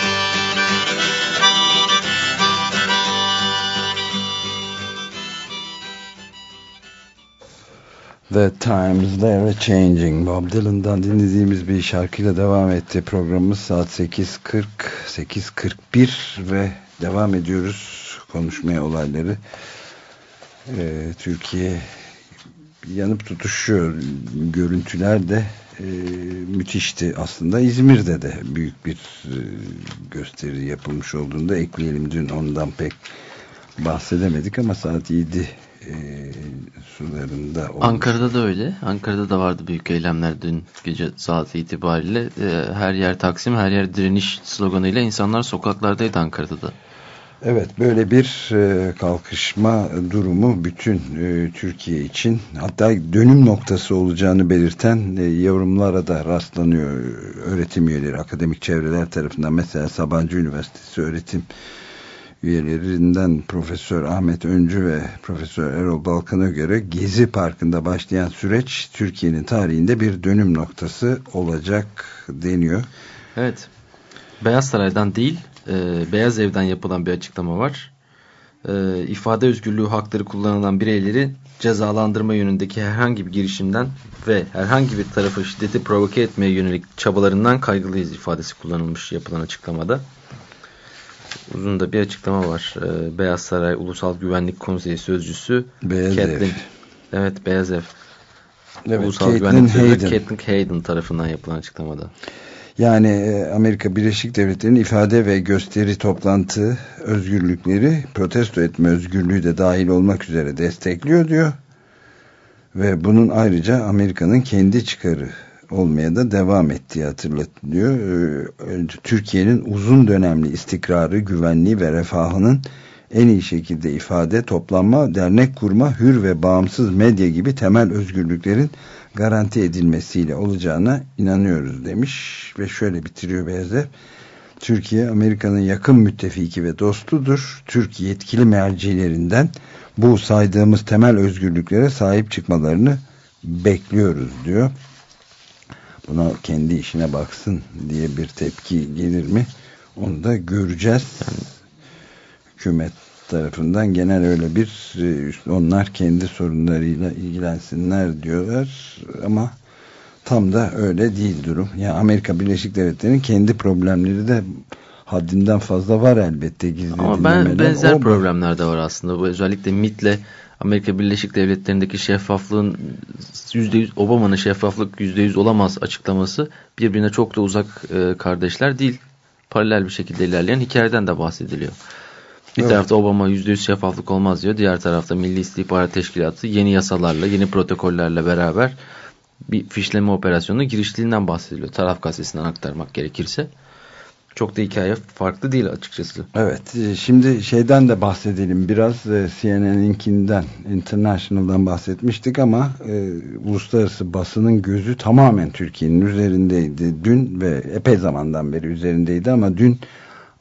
The Times They're Changing Bob Dylan'dan dinlediğimiz bir şarkıyla devam etti programımız saat 8.40 8.41 ve devam ediyoruz konuşmaya olayları ee, Türkiye yanıp tutuşuyor görüntüler de e, müthişti aslında. İzmir'de de büyük bir e, gösteri yapılmış olduğunda ekleyelim. Dün ondan pek bahsedemedik ama saat 7 e, sularında olmuş. Ankara'da da öyle. Ankara'da da vardı büyük eylemler dün gece saat itibariyle. E, her yer Taksim, her yer direniş sloganıyla insanlar sokaklardaydı Ankara'da da. Evet böyle bir e, kalkışma durumu bütün e, Türkiye için hatta dönüm noktası olacağını belirten e, yorumlara da rastlanıyor öğretim üyeleri akademik çevreler tarafından mesela Sabancı Üniversitesi öğretim üyelerinden Profesör Ahmet Öncü ve Profesör Erol Balkan'a göre Gezi Parkı'nda başlayan süreç Türkiye'nin tarihinde bir dönüm noktası olacak deniyor. Evet. Beyaz Saray'dan değil, e, Beyaz Ev'den yapılan bir açıklama var. E, ifade özgürlüğü hakları kullanılan bireyleri cezalandırma yönündeki herhangi bir girişimden ve herhangi bir tarafı şiddeti provoke etmeye yönelik çabalarından kaygılıyız ifadesi kullanılmış yapılan açıklamada uzun da bir açıklama var. Ee, Beyaz Saray Ulusal Güvenlik Konseyi Sözcüsü Beyaz Catelyn, Ev. Evet Beyaz Ev. Evet, Ulusal Caitlin Güvenlik Sözcüsü Caitlin Hayden tarafından yapılan açıklamada. Yani e, Amerika Birleşik Devletleri'nin ifade ve gösteri toplantı özgürlükleri protesto etme özgürlüğü de dahil olmak üzere destekliyor diyor. Ve bunun ayrıca Amerika'nın kendi çıkarı olmaya da devam ettiği hatırlatılıyor. Ee, Türkiye'nin uzun dönemli istikrarı, güvenliği ve refahının en iyi şekilde ifade, toplanma, dernek kurma, hür ve bağımsız medya gibi temel özgürlüklerin garanti edilmesiyle olacağına inanıyoruz demiş ve şöyle bitiriyor Beyazdev. Türkiye Amerika'nın yakın müttefiki ve dostudur. Türkiye yetkili mercilerinden bu saydığımız temel özgürlüklere sahip çıkmalarını bekliyoruz diyor buna kendi işine baksın diye bir tepki gelir mi? Onu da göreceğiz. Yani, hükümet tarafından genel öyle bir e, onlar kendi sorunlarıyla ilgilensinler diyorlar ama tam da öyle değil durum. Yani Amerika Birleşik Devletleri'nin kendi problemleri de haddinden fazla var elbette gizli Ama ben benzer o, problemler de var aslında. Bu özellikle MIT'le Amerika Birleşik Devletleri'ndeki şeffaflığın %100 Obama'nın şeffaflık %100 olamaz açıklaması birbirine çok da uzak e, kardeşler değil. Paralel bir şekilde ilerleyen hikayeden de bahsediliyor. Bir evet. tarafta Obama %100 şeffaflık olmaz diyor. Diğer tarafta Milli İstihbarat Teşkilatı yeni yasalarla, yeni protokollerle beraber bir fişleme operasyonuna giriştiğinden bahsediliyor. Taraf gazetesinden aktarmak gerekirse. Çok da hikaye farklı değil açıkçası. Evet. E, şimdi şeyden de bahsedelim biraz. E, CNN'inkinden, International'dan bahsetmiştik ama e, uluslararası basının gözü tamamen Türkiye'nin üzerindeydi. Dün ve epey zamandan beri üzerindeydi ama dün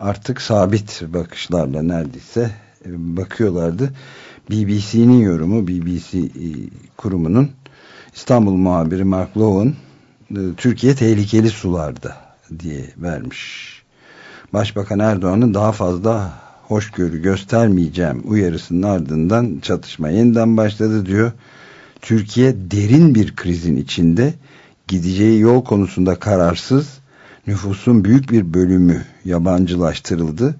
artık sabit bakışlarla neredeyse e, bakıyorlardı. BBC'nin yorumu, BBC kurumunun İstanbul muhabiri Mark Lowen Türkiye tehlikeli sularda diye vermiş Başbakan Erdoğan'ın daha fazla hoşgörü göstermeyeceğim uyarısının ardından çatışma yeniden başladı diyor. Türkiye derin bir krizin içinde gideceği yol konusunda kararsız, nüfusun büyük bir bölümü yabancılaştırıldı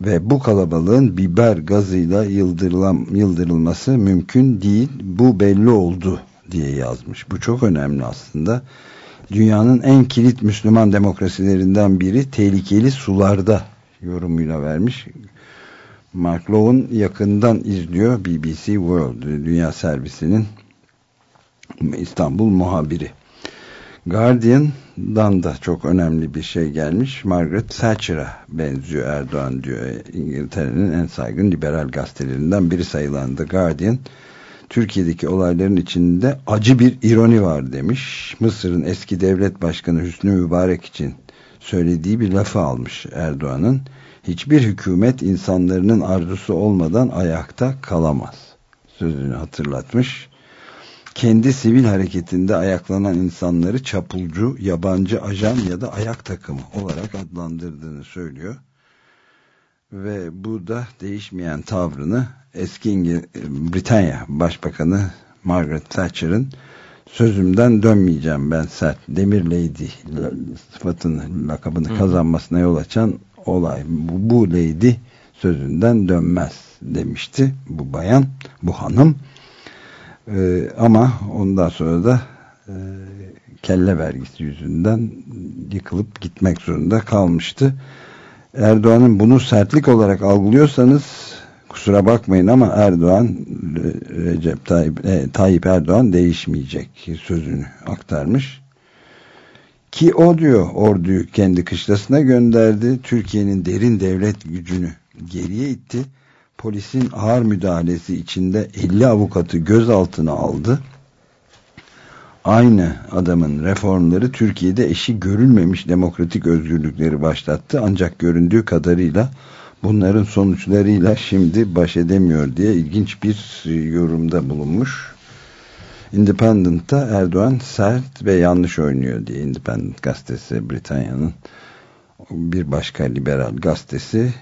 ve bu kalabalığın biber gazıyla yıldırılması mümkün değil. Bu belli oldu diye yazmış. Bu çok önemli aslında dünyanın en kilit Müslüman demokrasilerinden biri tehlikeli sularda yorumuyla vermiş. Mark Lowen yakından izliyor BBC World Dünya Servisi'nin İstanbul muhabiri. Guardian'dan da çok önemli bir şey gelmiş. Margaret Thatcher'a benziyor Erdoğan diyor. İngiltere'nin en saygın liberal gazetelerinden biri sayılan The Guardian Türkiye'deki olayların içinde acı bir ironi var demiş. Mısır'ın eski devlet başkanı Hüsnü Mübarek için söylediği bir lafı almış Erdoğan'ın. Hiçbir hükümet insanların arzusu olmadan ayakta kalamaz. Sözünü hatırlatmış. Kendi sivil hareketinde ayaklanan insanları çapulcu, yabancı ajan ya da ayak takımı olarak adlandırdığını söylüyor. Ve bu da değişmeyen tavrını eski İngil Britanya Başbakanı Margaret Thatcher'ın sözümden dönmeyeceğim ben sert Demir Lady sıfatını lakabını Hı. kazanmasına yol açan olay bu, bu lady sözünden dönmez demişti bu bayan bu hanım ee, ama ondan sonra da e, kelle vergisi yüzünden yıkılıp gitmek zorunda kalmıştı. Erdoğan'ın bunu sertlik olarak algılıyorsanız kusura bakmayın ama Erdoğan Recep Tayyip, e, Tayyip Erdoğan değişmeyecek sözünü aktarmış. Ki o diyor orduyu kendi kışlasına gönderdi. Türkiye'nin derin devlet gücünü geriye itti. Polisin ağır müdahalesi içinde 50 avukatı gözaltına aldı. Aynı adamın reformları Türkiye'de eşi görülmemiş demokratik özgürlükleri başlattı. Ancak göründüğü kadarıyla bunların sonuçlarıyla şimdi baş edemiyor diye ilginç bir yorumda bulunmuş. Independent'ta Erdoğan sert ve yanlış oynuyor diye Independent gazetesi Britanya'nın bir başka liberal gazetesi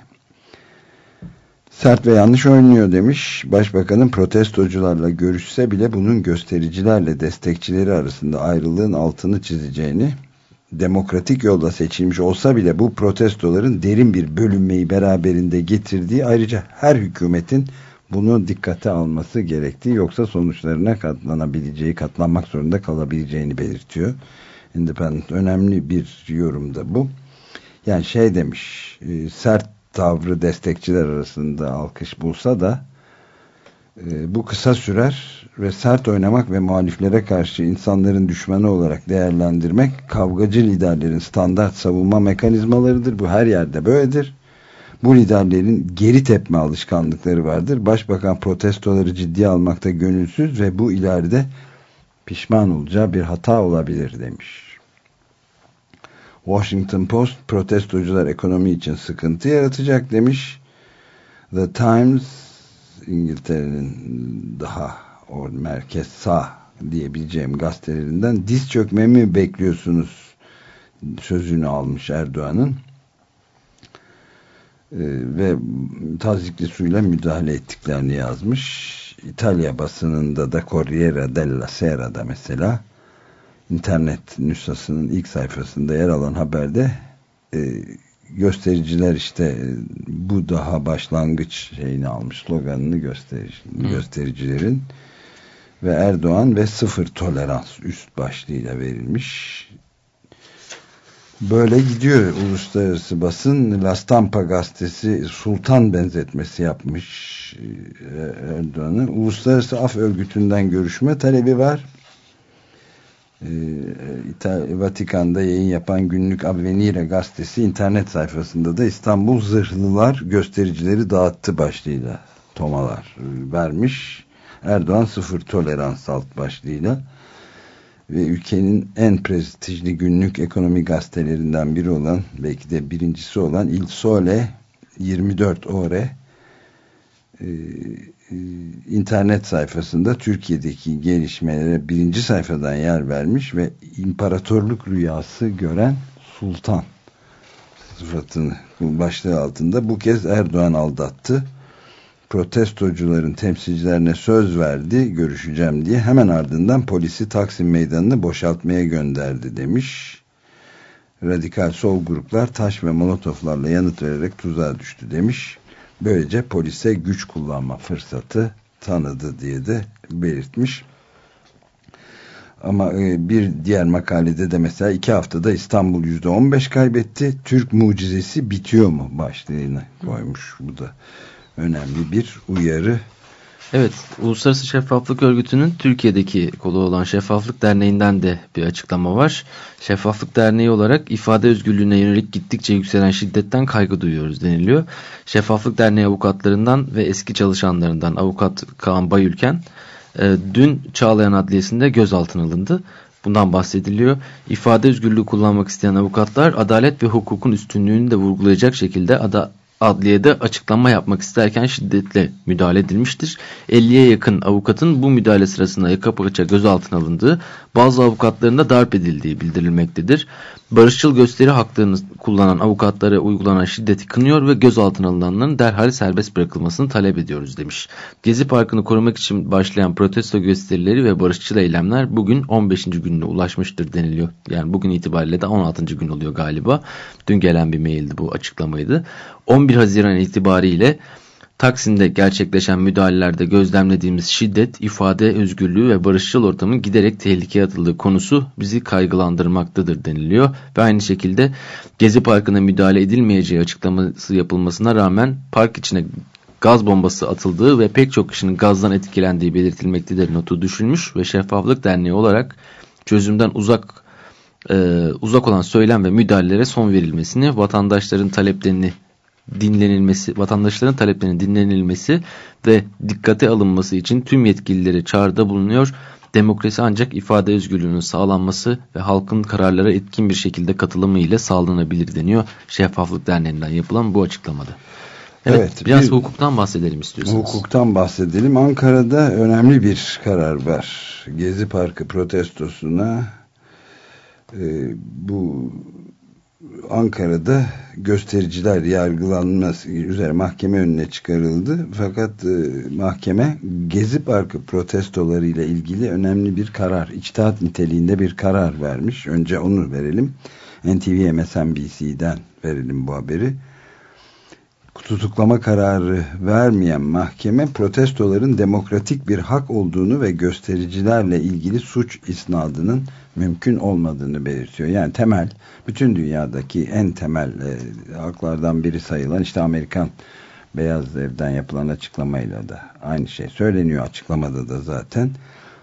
sert ve yanlış oynuyor demiş. Başbakanın protestocularla görüşse bile bunun göstericilerle destekçileri arasında ayrılığın altını çizeceğini demokratik yolda seçilmiş olsa bile bu protestoların derin bir bölünmeyi beraberinde getirdiği ayrıca her hükümetin bunu dikkate alması gerektiği yoksa sonuçlarına katlanabileceği, katlanmak zorunda kalabileceğini belirtiyor. Independent önemli bir yorumda bu. Yani şey demiş, e, sert tavrı destekçiler arasında alkış bulsa da e, bu kısa sürer ve sert oynamak ve muhaliflere karşı insanların düşmanı olarak değerlendirmek kavgacı liderlerin standart savunma mekanizmalarıdır. Bu her yerde böyledir. Bu liderlerin geri tepme alışkanlıkları vardır. Başbakan protestoları ciddiye almakta gönülsüz ve bu ileride pişman olacağı bir hata olabilir demiş. Washington Post protestocular ekonomi için sıkıntı yaratacak demiş. The Times İngiltere'nin daha o merkez sağ diyebileceğim gazetelerinden diz çökmemi bekliyorsunuz sözünü almış Erdoğan'ın ee, ve tazikli suyla müdahale ettiklerini yazmış. İtalya basınında da Corriere della Sera'da mesela internet nüshasının ilk sayfasında yer alan haberde e, göstericiler işte e, bu daha başlangıç şeyini almış sloganını gösterici, göstericilerin ve Erdoğan ve sıfır tolerans üst başlığıyla verilmiş. Böyle gidiyor uluslararası basın. La Stampa gazetesi sultan benzetmesi yapmış e, Erdoğan'ı. Uluslararası af örgütünden görüşme talebi var e, Vatikan'da yayın yapan günlük Avvenire gazetesi internet sayfasında da İstanbul Zırhlılar göstericileri dağıttı başlığıyla tomalar vermiş. Erdoğan sıfır tolerans alt başlığıyla ve ülkenin en prestijli günlük ekonomi gazetelerinden biri olan belki de birincisi olan Il Sole 24 Ore e, e, internet sayfasında Türkiye'deki gelişmelere birinci sayfadan yer vermiş ve imparatorluk rüyası gören sultan sıfatını başlığı altında bu kez Erdoğan aldattı. Protestocuların temsilcilerine söz verdi görüşeceğim diye hemen ardından polisi Taksim meydanını boşaltmaya gönderdi demiş. Radikal sol gruplar taş ve molotoflarla yanıt vererek tuzağa düştü demiş. Böylece polise güç kullanma fırsatı tanıdı diye de belirtmiş. Ama e, bir diğer makalede de mesela iki haftada İstanbul yüzde on beş kaybetti. Türk mucizesi bitiyor mu başlığını koymuş. Bu da önemli bir uyarı. Evet, Uluslararası Şeffaflık Örgütü'nün Türkiye'deki kolu olan Şeffaflık Derneği'nden de bir açıklama var. Şeffaflık Derneği olarak ifade özgürlüğüne yönelik gittikçe yükselen şiddetten kaygı duyuyoruz deniliyor. Şeffaflık Derneği avukatlarından ve eski çalışanlarından avukat Kaan Bayülken e, dün Çağlayan Adliyesi'nde gözaltına alındı. Bundan bahsediliyor. İfade özgürlüğü kullanmak isteyen avukatlar adalet ve hukukun üstünlüğünü de vurgulayacak şekilde ada adliyede açıklama yapmak isterken şiddetle müdahale edilmiştir. 50'ye yakın avukatın bu müdahale sırasında yaka paça gözaltına alındığı, bazı avukatların da darp edildiği bildirilmektedir. Barışçıl gösteri haklarını kullanan avukatlara uygulanan şiddeti kınıyor ve gözaltına alınanların derhal serbest bırakılmasını talep ediyoruz demiş. Gezi Parkı'nı korumak için başlayan protesto gösterileri ve barışçıl eylemler bugün 15. gününe ulaşmıştır deniliyor. Yani bugün itibariyle de 16. gün oluyor galiba. Dün gelen bir maildi bu açıklamaydı. 11 Haziran itibariyle Taksim'de gerçekleşen müdahalelerde gözlemlediğimiz şiddet, ifade özgürlüğü ve barışçıl ortamın giderek tehlikeye atıldığı konusu bizi kaygılandırmaktadır deniliyor. Ve aynı şekilde Gezi Parkı'na müdahale edilmeyeceği açıklaması yapılmasına rağmen park içine gaz bombası atıldığı ve pek çok kişinin gazdan etkilendiği belirtilmektedir notu düşülmüş ve Şeffaflık Derneği olarak çözümden uzak e, uzak olan söylem ve müdahalelere son verilmesini, vatandaşların taleplerini dinlenilmesi, vatandaşların taleplerinin dinlenilmesi ve dikkate alınması için tüm yetkilileri çağrıda bulunuyor. Demokrasi ancak ifade özgürlüğünün sağlanması ve halkın kararlara etkin bir şekilde katılımı ile sağlanabilir deniyor. Şeffaflık Derneği'nden yapılan bu açıklamada. Evet, evet biraz bir, hukuktan bahsedelim istiyorsanız. Hukuktan bahsedelim. Ankara'da önemli bir karar var. Gezi Parkı protestosuna e, bu Ankara'da göstericiler yargılanması üzere mahkeme önüne çıkarıldı. Fakat e, mahkeme Gezi Parkı protestolarıyla ilgili önemli bir karar, içtihat niteliğinde bir karar vermiş. Önce onu verelim. NTV MSNBC'den verelim bu haberi tutuklama kararı vermeyen mahkeme protestoların demokratik bir hak olduğunu ve göstericilerle ilgili suç isnadının mümkün olmadığını belirtiyor. Yani temel, bütün dünyadaki en temel e, haklardan biri sayılan işte Amerikan Beyaz Ev'den yapılan açıklamayla da aynı şey söyleniyor açıklamada da zaten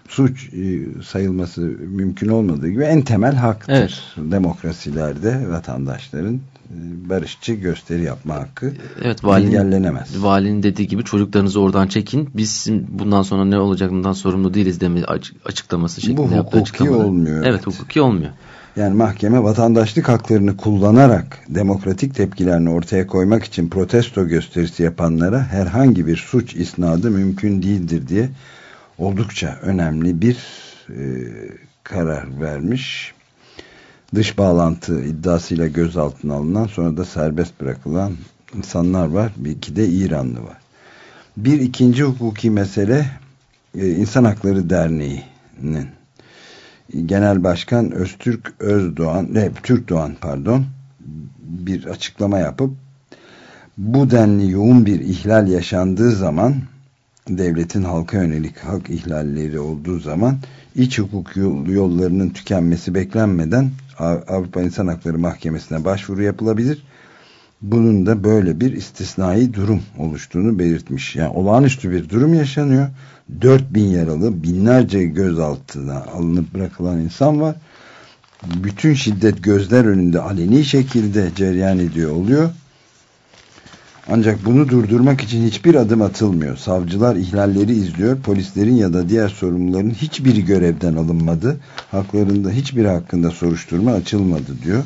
suç e, sayılması mümkün olmadığı gibi en temel haktır. Evet. Demokrasilerde vatandaşların barışçı gösteri yapma hakkı evet, valinin, engellenemez. Valinin dediği gibi çocuklarınızı oradan çekin. Biz bundan sonra ne olacağından sorumlu değiliz deme açıklaması şeklinde Bu hukuki olmuyor. Evet, evet hukuki olmuyor. Yani mahkeme vatandaşlık haklarını kullanarak demokratik tepkilerini ortaya koymak için protesto gösterisi yapanlara herhangi bir suç isnadı mümkün değildir diye oldukça önemli bir e, karar vermiş dış bağlantı iddiasıyla gözaltına alınan sonra da serbest bırakılan insanlar var. Bir iki de İranlı var. Bir ikinci hukuki mesele e, İnsan Hakları Derneği'nin Genel Başkan Öztürk Özdoğan, ne, Türk Doğan pardon bir açıklama yapıp bu denli yoğun bir ihlal yaşandığı zaman devletin halka yönelik hak ihlalleri olduğu zaman iç hukuk yollarının tükenmesi beklenmeden Avrupa İnsan Hakları Mahkemesi'ne başvuru yapılabilir. Bunun da böyle bir istisnai durum oluştuğunu belirtmiş. Yani olağanüstü bir durum yaşanıyor. 4000 yaralı, binlerce gözaltına alınıp bırakılan insan var. Bütün şiddet gözler önünde aleni şekilde cereyan ediyor oluyor ancak bunu durdurmak için hiçbir adım atılmıyor. Savcılar ihlalleri izliyor. Polislerin ya da diğer sorumluların hiçbiri görevden alınmadı. Haklarında hiçbir hakkında soruşturma açılmadı diyor.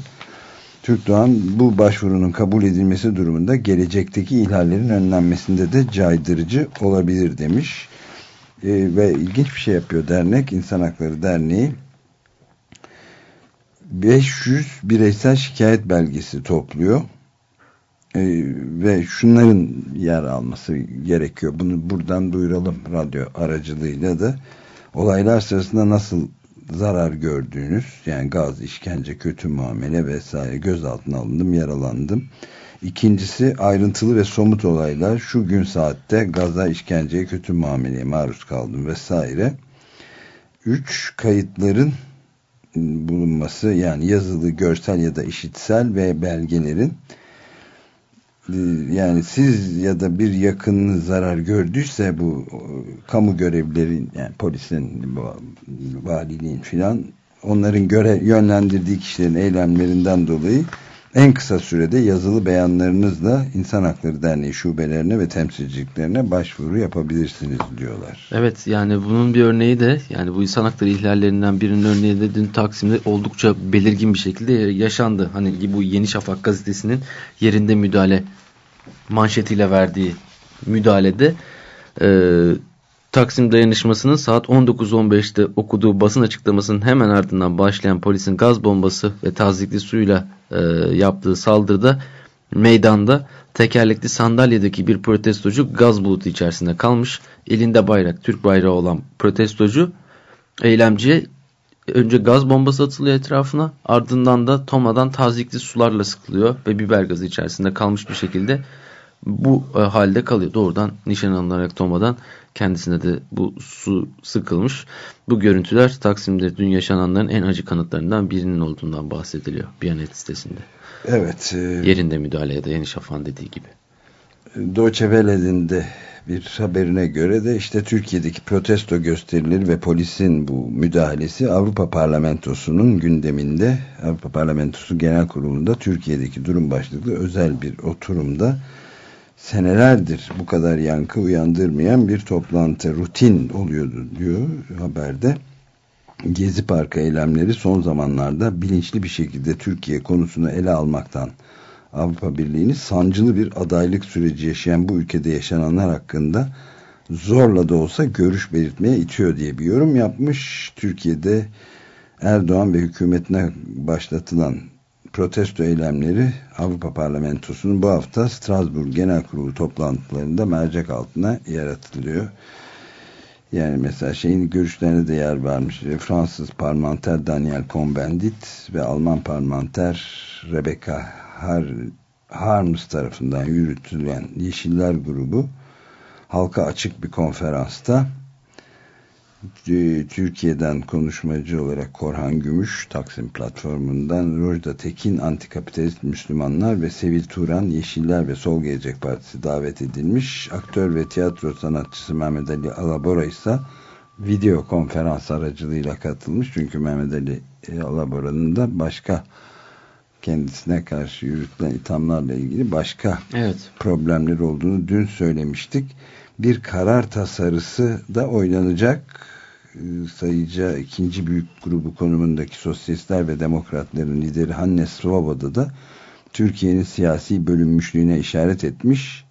Türk Doğan bu başvurunun kabul edilmesi durumunda gelecekteki ihlallerin önlenmesinde de caydırıcı olabilir demiş. Ee, ve ilginç bir şey yapıyor dernek. İnsan Hakları Derneği 500 bireysel şikayet belgesi topluyor ee, ve şunların yer alması gerekiyor. Bunu buradan duyuralım radyo aracılığıyla da olaylar sırasında nasıl zarar gördüğünüz yani gaz, işkence, kötü muamele vesaire gözaltına alındım, yaralandım. İkincisi ayrıntılı ve somut olaylar şu gün saatte gaza, işkenceye, kötü muameleye maruz kaldım vesaire. Üç kayıtların bulunması yani yazılı, görsel ya da işitsel ve belgelerin yani siz ya da bir yakınınız zarar gördüyse bu kamu görevlilerin yani polisin valiliğin filan onların göre yönlendirdiği kişilerin eylemlerinden dolayı en kısa sürede yazılı beyanlarınızla İnsan Hakları Derneği şubelerine ve temsilciliklerine başvuru yapabilirsiniz diyorlar. Evet yani bunun bir örneği de yani bu insan hakları ihlallerinden birinin örneği de dün Taksim'de oldukça belirgin bir şekilde yaşandı. Hani bu Yeni Şafak gazetesinin yerinde müdahale manşetiyle verdiği müdahalede e, Taksim dayanışmasının saat 19.15'te okuduğu basın açıklamasının hemen ardından başlayan polisin gaz bombası ve tazikli suyla e, yaptığı saldırıda meydanda tekerlekli sandalyedeki bir protestocu gaz bulutu içerisinde kalmış. Elinde bayrak, Türk bayrağı olan protestocu eylemciye önce gaz bombası atılıyor etrafına ardından da tomadan tazikli sularla sıkılıyor ve biber gazı içerisinde kalmış bir şekilde bu e, halde kalıyor. Doğrudan nişan alınarak Toma'dan kendisine de bu su sıkılmış. Bu görüntüler Taksim'de dün yaşananların en acı kanıtlarından birinin olduğundan bahsediliyor Biyanet sitesinde. Evet. E, Yerinde müdahale ya da Yeni Şafan dediği gibi. Deutsche Welle'nin de bir haberine göre de işte Türkiye'deki protesto gösterileri ve polisin bu müdahalesi Avrupa Parlamentosu'nun gündeminde Avrupa Parlamentosu Genel Kurulu'nda Türkiye'deki durum başlıklı özel bir oturumda senelerdir bu kadar yankı uyandırmayan bir toplantı rutin oluyordu diyor haberde. Gezi Parkı eylemleri son zamanlarda bilinçli bir şekilde Türkiye konusunu ele almaktan Avrupa Birliği'ni sancılı bir adaylık süreci yaşayan bu ülkede yaşananlar hakkında zorla da olsa görüş belirtmeye itiyor diye bir yorum yapmış. Türkiye'de Erdoğan ve hükümetine başlatılan protesto eylemleri Avrupa Parlamentosu'nun bu hafta Strasbourg Genel Kurulu toplantılarında mercek altına yaratılıyor. Yani mesela şeyin görüşlerine de yer vermiş. Fransız parlamenter Daniel Cohn-Bendit ve Alman parlamenter Rebecca Har Harms tarafından yürütülen Yeşiller grubu halka açık bir konferansta Türkiye'den konuşmacı olarak Korhan Gümüş Taksim platformundan Rojda Tekin Antikapitalist Müslümanlar ve Sevil Turan Yeşiller ve Sol Gelecek Partisi davet edilmiş. Aktör ve tiyatro sanatçısı Mehmet Ali Alabora ise video konferans aracılığıyla katılmış. Çünkü Mehmet Ali Alabora'nın da başka kendisine karşı yürütülen ithamlarla ilgili başka evet. problemler olduğunu dün söylemiştik. Bir karar tasarısı da oynanacak. Sayıca ikinci büyük grubu konumundaki sosyalistler ve demokratların lideri Hannes Svoboda da Türkiye'nin siyasi bölünmüşlüğüne işaret etmiş.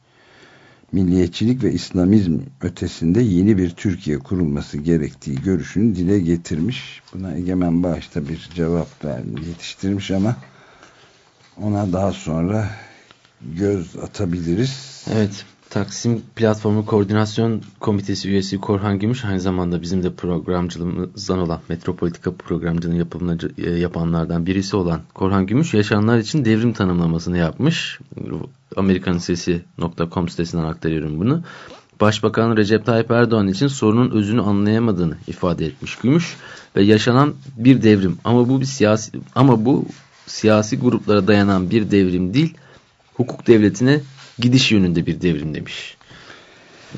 Milliyetçilik ve İslamizm ötesinde yeni bir Türkiye kurulması gerektiği görüşünü dile getirmiş. Buna Egemen Bağış'ta bir cevap vermiş, yetiştirmiş ama ona daha sonra göz atabiliriz. Evet. Taksim Platformu Koordinasyon Komitesi üyesi Korhan Gümüş aynı zamanda bizim de programcılığımızdan olan Metropolitika programcılığını yapımını e, yapanlardan birisi olan Korhan Gümüş yaşananlar için devrim tanımlamasını yapmış. Amerikan Sesi.com sitesinden aktarıyorum bunu. Başbakan Recep Tayyip Erdoğan için sorunun özünü anlayamadığını ifade etmiş Gümüş ve yaşanan bir devrim ama bu bir siyasi ama bu siyasi gruplara dayanan bir devrim değil, hukuk devletine gidiş yönünde bir devrim demiş.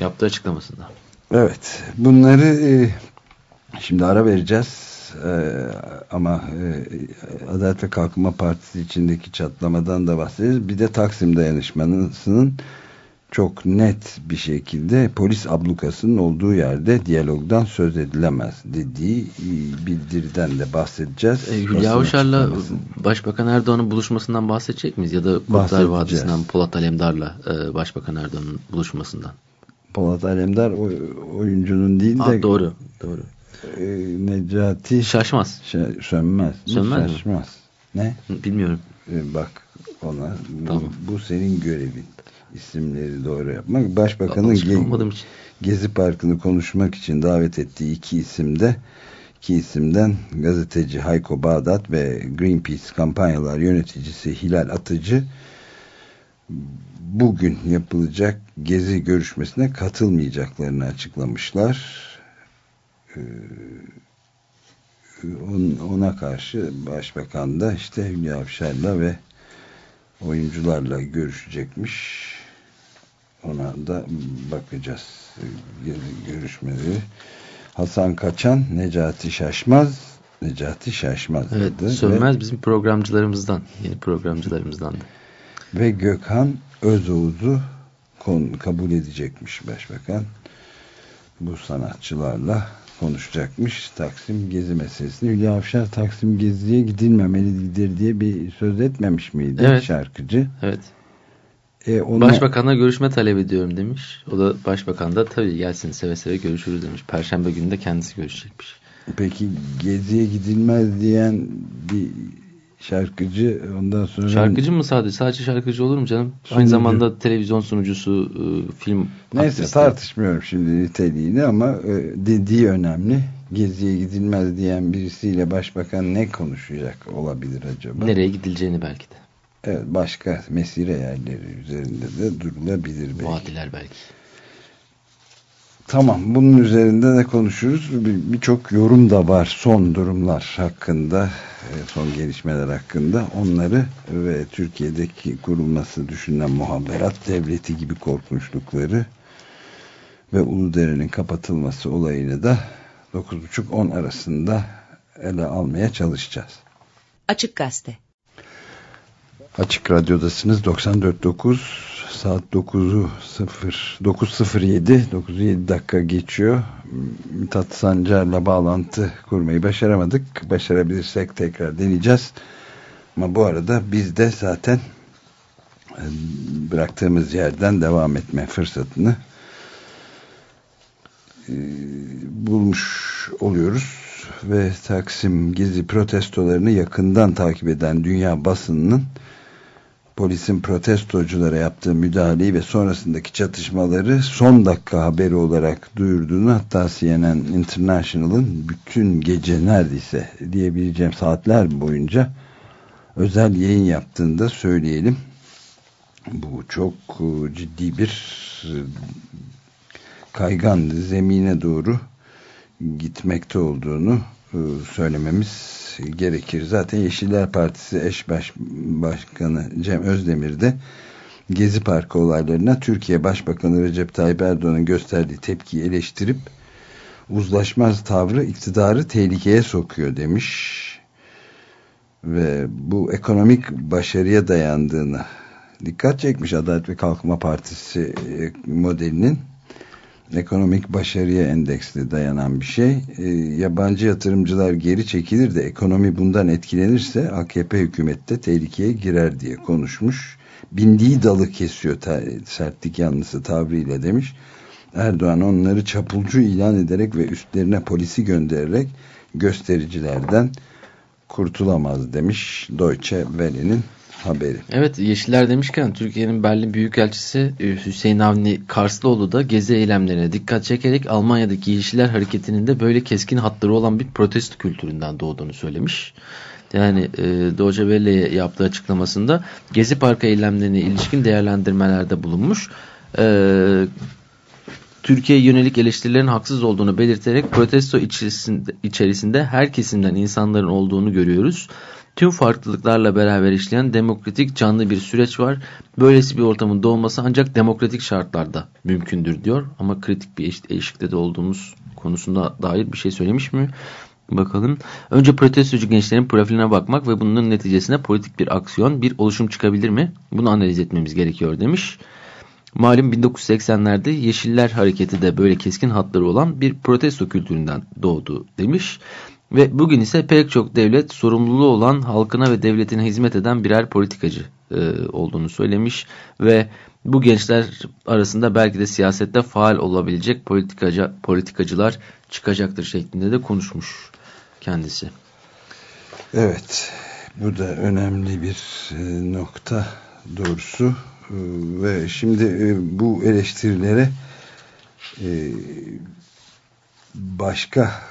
Yaptığı açıklamasında. Evet. Bunları e, şimdi ara vereceğiz. E, ama e, Adalet ve Kalkınma Partisi içindeki çatlamadan da bahsedeceğiz. Bir de Taksim dayanışmasının çok net bir şekilde polis ablukasının olduğu yerde diyalogdan söz edilemez dediği bildiriden de bahsedeceğiz. E, Hülya Avşar'la Başbakan Erdoğan'ın buluşmasından bahsedecek miyiz? Ya da Kurtlar Vadisi'nden Polat Alemdar'la e, Başbakan Erdoğan'ın buluşmasından. Polat Alemdar oyuncunun değil de doğru, doğru. E, Necati Şaşmaz. sönmez. Sönmez Şaşmaz. Mi? Ne? Bilmiyorum. E, bak ona tamam. bu, bu senin görevin isimleri doğru yapmak. Başbakanın Ge Gezi Parkı'nı konuşmak için davet ettiği iki isimde iki isimden gazeteci Hayko Bağdat ve Greenpeace kampanyalar yöneticisi Hilal Atıcı bugün yapılacak gezi görüşmesine katılmayacaklarını açıklamışlar. Ee, ona karşı başbakan da işte Hülya Avşar'la ve oyuncularla görüşecekmiş. Ona da bakacağız görüşmeleri. Hasan Kaçan, Necati Şaşmaz, Necati Şaşmaz. Evet, Sönmez ve, bizim programcılarımızdan, yeni programcılarımızdan da. Ve Gökhan Özoğuz'u kabul edecekmiş başbakan. Bu sanatçılarla konuşacakmış Taksim Gezi meselesini. Hülya Avşar Taksim Gezi'ye gidilmemelidir diye bir söz etmemiş miydi evet. şarkıcı? Evet. E ona... Başbakanla görüşme talep ediyorum demiş. O da başbakan da tabii gelsin seve seve görüşürüz demiş. Perşembe günü de kendisi görüşecekmiş. Peki Gezi'ye gidilmez diyen bir şarkıcı ondan sonra... Şarkıcı mı sadece? Sadece şarkıcı olur mu canım? Sunucu. Aynı zamanda televizyon sunucusu, e, film Neyse aktristi. tartışmıyorum şimdi niteliğini ama e, dediği önemli. Gezi'ye gidilmez diyen birisiyle başbakan ne konuşacak olabilir acaba? Nereye gidileceğini belki de. Evet başka mesire yerleri üzerinde de durulabilir belki. Vadiler belki. Tamam bunun üzerinde de konuşuruz. Birçok bir yorum da var son durumlar hakkında, e, son gelişmeler hakkında. Onları ve Türkiye'deki kurulması düşünülen muhabberat devleti gibi korkunçlukları ve Uludere'nin kapatılması olayını da 9.30-10 arasında ele almaya çalışacağız. Açık Gazete Açık Radyo'dasınız 94.9 saat 9'u 0 9.07 9.07 dakika geçiyor. Mithat Sancar'la bağlantı kurmayı başaramadık. Başarabilirsek tekrar deneyeceğiz. Ama bu arada biz de zaten e, bıraktığımız yerden devam etme fırsatını e, bulmuş oluyoruz ve Taksim Gezi protestolarını yakından takip eden dünya basınının polisin protestoculara yaptığı müdahaleyi ve sonrasındaki çatışmaları son dakika haberi olarak duyurduğunu hatta CNN International'ın bütün gece neredeyse diyebileceğim saatler boyunca özel yayın yaptığında söyleyelim. Bu çok e, ciddi bir e, kaygan zemine doğru gitmekte olduğunu e, gerekir. Zaten Yeşiller Partisi eş baş, başkanı Cem Özdemir de Gezi Parkı olaylarına Türkiye Başbakanı Recep Tayyip Erdoğan'ın gösterdiği tepkiyi eleştirip uzlaşmaz tavrı iktidarı tehlikeye sokuyor demiş. Ve bu ekonomik başarıya dayandığını dikkat çekmiş Adalet ve Kalkınma Partisi e, modelinin ekonomik başarıya endeksli dayanan bir şey. E, yabancı yatırımcılar geri çekilir de ekonomi bundan etkilenirse AKP hükümette tehlikeye girer diye konuşmuş. Bindiği dalı kesiyor sertlik yanlısı tavrıyla demiş. Erdoğan onları çapulcu ilan ederek ve üstlerine polisi göndererek göstericilerden kurtulamaz demiş Deutsche Welle'nin haberi. Evet Yeşiller demişken Türkiye'nin Berlin Büyükelçisi e, Hüseyin Avni Karslıoğlu da gezi eylemlerine dikkat çekerek Almanya'daki Yeşiller hareketinin de böyle keskin hatları olan bir protesto kültüründen doğduğunu söylemiş. Yani e, Deutsche Welle'ye yaptığı açıklamasında Gezi Parkı eylemlerine ilişkin değerlendirmelerde bulunmuş. E, Türkiye'ye yönelik eleştirilerin haksız olduğunu belirterek protesto içerisinde, içerisinde her kesimden insanların olduğunu görüyoruz. Tüm farklılıklarla beraber işleyen demokratik canlı bir süreç var. Böylesi bir ortamın doğması ancak demokratik şartlarda mümkündür diyor. Ama kritik bir eşikte de olduğumuz konusunda dair bir şey söylemiş mi? Bakalım. Önce protestocu gençlerin profiline bakmak ve bunun neticesine politik bir aksiyon, bir oluşum çıkabilir mi? Bunu analiz etmemiz gerekiyor demiş. Malum 1980'lerde Yeşiller Hareketi de böyle keskin hatları olan bir protesto kültüründen doğdu demiş. Ve bugün ise pek çok devlet sorumluluğu olan halkına ve devletine hizmet eden birer politikacı e, olduğunu söylemiş ve bu gençler arasında belki de siyasette faal olabilecek politikacı, politikacılar çıkacaktır şeklinde de konuşmuş kendisi. Evet bu da önemli bir e, nokta doğrusu e, ve şimdi e, bu eleştirilere başka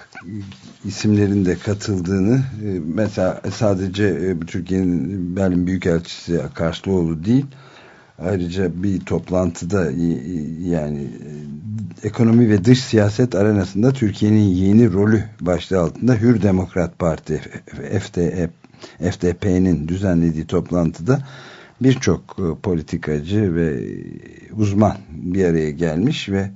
isimlerin de katıldığını e, mesela sadece e, Türkiye'nin Berlin Büyükelçisi Akarslıoğlu değil ayrıca bir toplantıda yani e, ekonomi ve dış siyaset arenasında Türkiye'nin yeni rolü başlığı altında Hür Demokrat Parti FDP, FDP'nin düzenlediği toplantıda birçok politikacı ve uzman bir araya gelmiş ve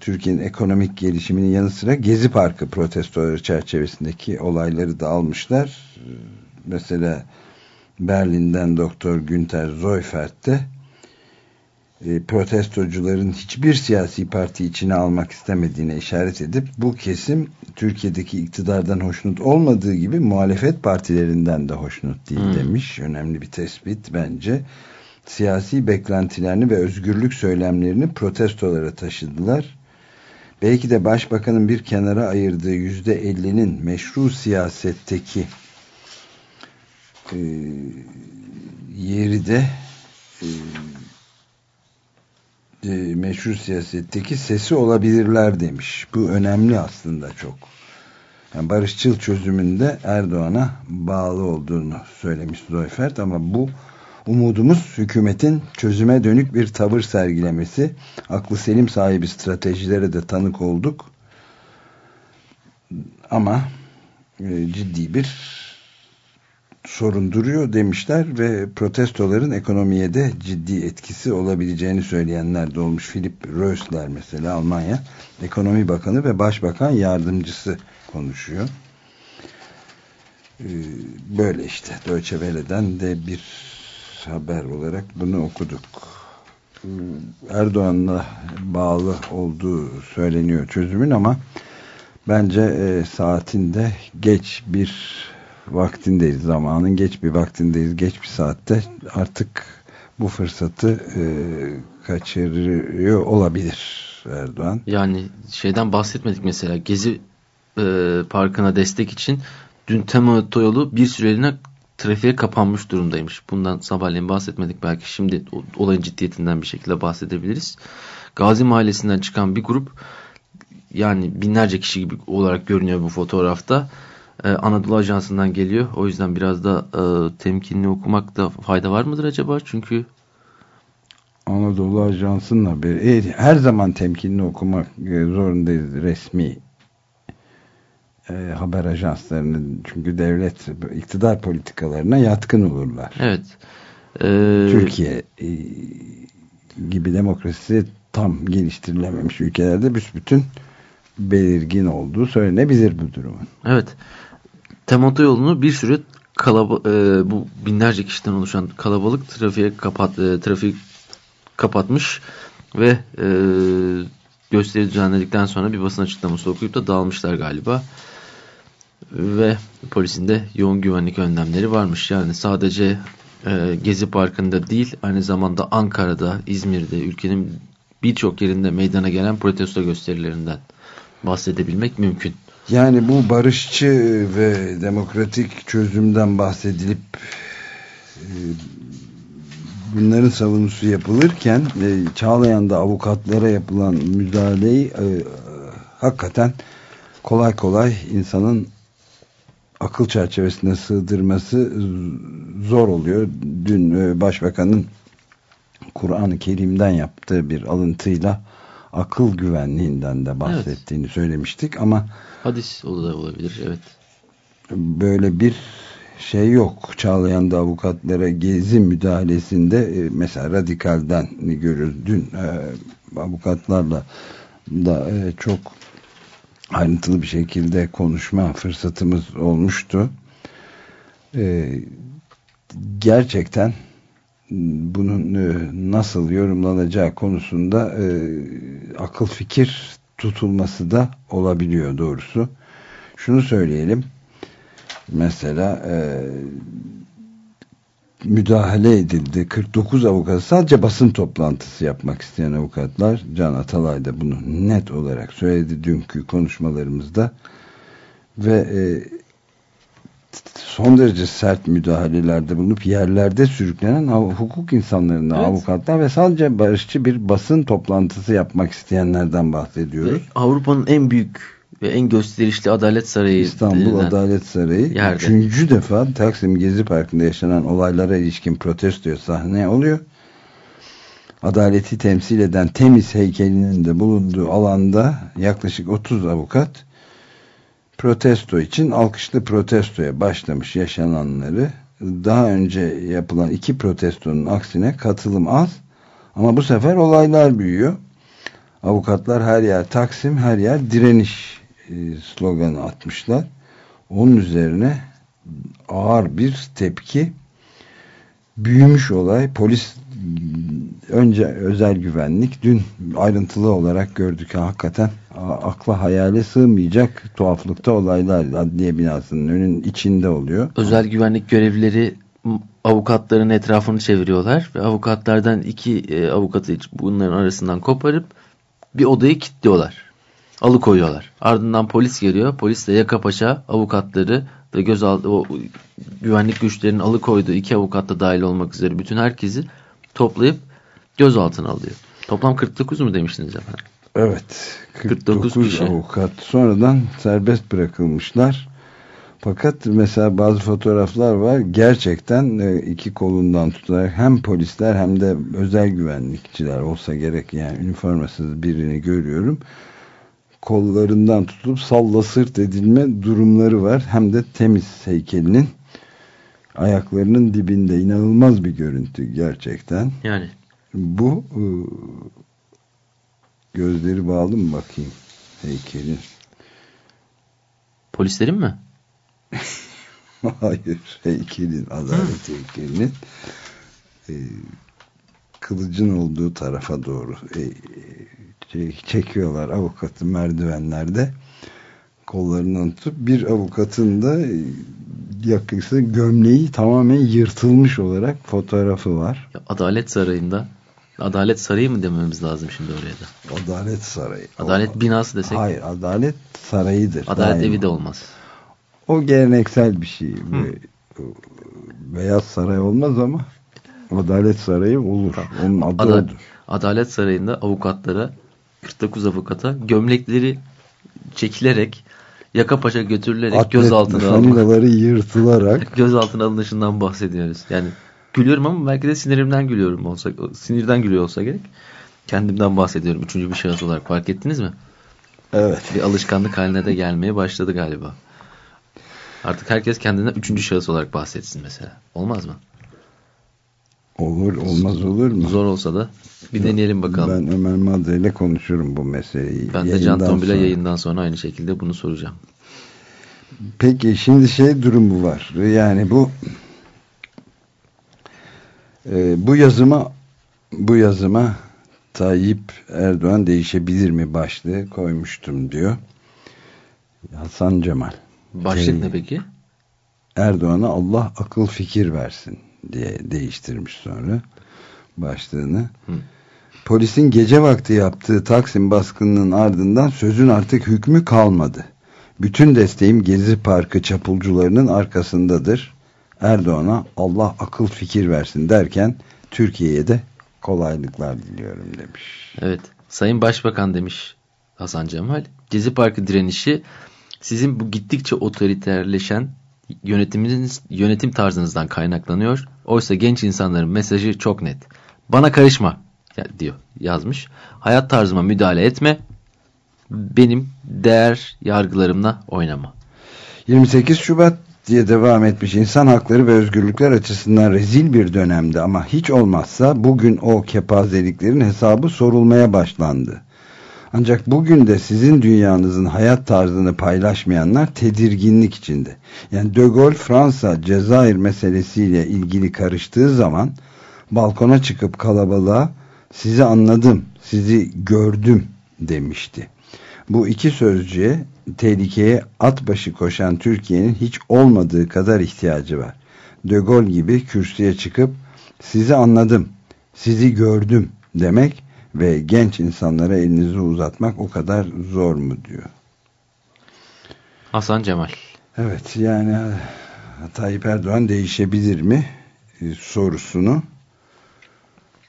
Türkiye'nin ekonomik gelişiminin yanı sıra Gezi Parkı protestoları çerçevesindeki olayları da almışlar. Mesela Berlin'den Doktor Günter Zoyfert de e, protestocuların hiçbir siyasi parti içine almak istemediğine işaret edip bu kesim Türkiye'deki iktidardan hoşnut olmadığı gibi muhalefet partilerinden de hoşnut değil hmm. demiş. Önemli bir tespit bence siyasi beklentilerini ve özgürlük söylemlerini protestolara taşıdılar. Belki de başbakanın bir kenara ayırdığı yüzde ellinin meşru siyasetteki e, yeri de e, meşru siyasetteki sesi olabilirler demiş. Bu önemli aslında çok. yani barışçıl çözümünde Erdoğan'a bağlı olduğunu söylemiş Zoyfert ama bu umudumuz hükümetin çözüme dönük bir tavır sergilemesi. Aklı selim sahibi stratejilere de tanık olduk. Ama e, ciddi bir sorun duruyor demişler ve protestoların ekonomiye de ciddi etkisi olabileceğini söyleyenler de olmuş. Philip Rösler mesela Almanya Ekonomi Bakanı ve Başbakan Yardımcısı konuşuyor. Ee, böyle işte Deutsche Welle'den de bir haber olarak bunu okuduk. Erdoğan'la bağlı olduğu söyleniyor çözümün ama bence e, saatinde geç bir vaktindeyiz. Zamanın geç bir vaktindeyiz. Geç bir saatte artık bu fırsatı e, kaçırıyor olabilir Erdoğan. Yani şeyden bahsetmedik mesela Gezi e, Parkı'na destek için dün Tema otoyolu bir süreliğine trafiğe kapanmış durumdaymış. Bundan sabahleyin bahsetmedik. Belki şimdi olayın ciddiyetinden bir şekilde bahsedebiliriz. Gazi Mahallesi'nden çıkan bir grup yani binlerce kişi gibi olarak görünüyor bu fotoğrafta e, Anadolu Ajansı'ndan geliyor. O yüzden biraz da e, temkinli okumakta fayda var mıdır acaba? Çünkü Anadolu Ajansı'nın haberi. E, her zaman temkinli okumak e, zorundayız resmi e, haber ajanslarının. Çünkü devlet iktidar politikalarına yatkın olurlar. Evet. E, Türkiye e, gibi demokrasi tam geliştirilememiş ülkelerde büsbütün belirgin olduğu söylenebilir bu durumun. Evet. Temoto yolunu bir süre kalaba, e, bu binlerce kişiden oluşan kalabalık trafiğe kapat e, trafik kapatmış ve e, gösteri düzenledikten sonra bir basın açıklaması okuyup da dağılmışlar galiba. Ve polisin de yoğun güvenlik önlemleri varmış. Yani sadece e, Gezi Parkı'nda değil aynı zamanda Ankara'da, İzmir'de, ülkenin birçok yerinde meydana gelen protesto gösterilerinden bahsedebilmek mümkün. Yani bu barışçı ve demokratik çözümden bahsedilip e, bunların savunusu yapılırken e, Çağlayan'da avukatlara yapılan müdahaleyi e, hakikaten kolay kolay insanın akıl çerçevesine sığdırması zor oluyor. Dün Başbakanın Kur'an-ı Kerim'den yaptığı bir alıntıyla akıl güvenliğinden de bahsettiğini evet. söylemiştik ama hadis da olabilir evet böyle bir şey yok Çağlayan'da avukatlara gezi müdahalesinde e, mesela radikalden görürüz dün e, avukatlarla da e, çok ayrıntılı bir şekilde konuşma fırsatımız olmuştu gerçekten bunun e, nasıl yorumlanacağı konusunda e, akıl fikir tutulması da olabiliyor doğrusu. Şunu söyleyelim. Mesela e, müdahale edildi. 49 avukat sadece basın toplantısı yapmak isteyen avukatlar Can Atalay da bunu net olarak söyledi dünkü konuşmalarımızda ve e, son derece sert müdahalelerde bulunup yerlerde sürüklenen hukuk insanlarına, evet. avukatlar ve sadece barışçı bir basın toplantısı yapmak isteyenlerden bahsediyoruz. Avrupa'nın en büyük ve en gösterişli Adalet Sarayı İstanbul Adalet Sarayı yerde. üçüncü defa Taksim Gezi Parkı'nda yaşanan olaylara ilişkin protestoya sahne oluyor. Adaleti temsil eden temiz heykelinin de bulunduğu alanda yaklaşık 30 avukat protesto için alkışlı protestoya başlamış yaşananları daha önce yapılan iki protestonun aksine katılım az ama bu sefer olaylar büyüyor. Avukatlar her yer Taksim, her yer direniş sloganı atmışlar. Onun üzerine ağır bir tepki büyümüş olay. Polis önce özel güvenlik dün ayrıntılı olarak gördük hakikaten akla hayale sığmayacak tuhaflıkta olaylar adliye binasının önün içinde oluyor. Özel güvenlik görevlileri avukatların etrafını çeviriyorlar ve avukatlardan iki e, avukatı bunların arasından koparıp bir odayı kilitliyorlar. Alıkoyuyorlar. Ardından polis geliyor. Polis de yaka paşa avukatları ve gözaltı o güvenlik güçlerinin alıkoyduğu iki avukat da dahil olmak üzere bütün herkesi toplayıp gözaltına alıyor. Toplam 49 mu demiştiniz efendim? Evet. 49, 49 kişi. avukat sonradan serbest bırakılmışlar. Fakat mesela bazı fotoğraflar var. Gerçekten e, iki kolundan tutarak hem polisler hem de özel güvenlikçiler olsa gerek yani üniformasız birini görüyorum. Kollarından tutup salla sırt edilme durumları var. Hem de temiz heykelinin ayaklarının dibinde inanılmaz bir görüntü gerçekten. Yani Bu e, gözleri bağlı mı bakayım heykelin? polislerin mi? Hayır heykelin adalet heykelinin e, kılıcın olduğu tarafa doğru e, çekiyorlar avukatı merdivenlerde kollarından tutup bir avukatın da e, yakısı gömleği tamamen yırtılmış olarak fotoğrafı var. Adalet Sarayı'nda Adalet Sarayı mı dememiz lazım şimdi oraya da? Adalet Sarayı. Adalet O- binası desek. Hayır Adalet Sarayı'dır. Adalet Daima. evi de olmaz. O geleneksel bir şey. Ve, e, Beyaz Saray olmaz ama Adalet Sarayı olur. Onun adı Ada- odur. Adalet Sarayı'nda avukatlara 49 avukata gömlekleri çekilerek yaka paça götürülerek Atlet gözaltına alınma, fanilaları yırtılarak gözaltına alınışından bahsediyoruz. Yani gülüyorum ama belki de sinirimden gülüyorum olsa sinirden gülüyor olsa gerek. Kendimden bahsediyorum. Üçüncü bir şahıs olarak fark ettiniz mi? evet Bir alışkanlık haline de gelmeye başladı galiba. Artık herkes kendinden üçüncü şahıs olarak bahsetsin mesela. Olmaz mı? Olur olmaz olur mu? Zor olsa da bir deneyelim bakalım. Ben Ömer Madre ile konuşurum bu meseleyi. Ben de Can Tombil'e sonra. yayından sonra aynı şekilde bunu soracağım. Peki şimdi şey durumu var. Yani bu e, bu yazıma bu yazıma Tayyip Erdoğan değişebilir mi başlığı koymuştum diyor. Hasan Cemal. Başlık Şey, ne peki? Erdoğan'a Allah akıl fikir versin diye değiştirmiş sonra başlığını. Hı. Polisin gece vakti yaptığı Taksim baskınının ardından sözün artık hükmü kalmadı. Bütün desteğim Gezi Parkı çapulcularının arkasındadır. Erdoğan'a Allah akıl fikir versin derken Türkiye'ye de kolaylıklar diliyorum demiş. Evet. Sayın Başbakan demiş Hasan Cemal. Gezi Parkı direnişi sizin bu gittikçe otoriterleşen yönetiminiz, yönetim tarzınızdan kaynaklanıyor. Oysa genç insanların mesajı çok net. Bana karışma diyor yazmış. Hayat tarzıma müdahale etme. Benim değer yargılarımla oynama. 28 Şubat diye devam etmiş insan hakları ve özgürlükler açısından rezil bir dönemde ama hiç olmazsa bugün o kepazeliklerin hesabı sorulmaya başlandı. Ancak bugün de sizin dünyanızın hayat tarzını paylaşmayanlar tedirginlik içinde. Yani De Gaulle Fransa Cezayir meselesiyle ilgili karıştığı zaman balkona çıkıp kalabalığa sizi anladım, sizi gördüm demişti. Bu iki sözcüğe tehlikeye at başı koşan Türkiye'nin hiç olmadığı kadar ihtiyacı var. De Gaulle gibi kürsüye çıkıp sizi anladım, sizi gördüm demek ve genç insanlara elinizi uzatmak o kadar zor mu diyor. Hasan Cemal. Evet yani e, Tayyip Erdoğan değişebilir mi e, sorusunu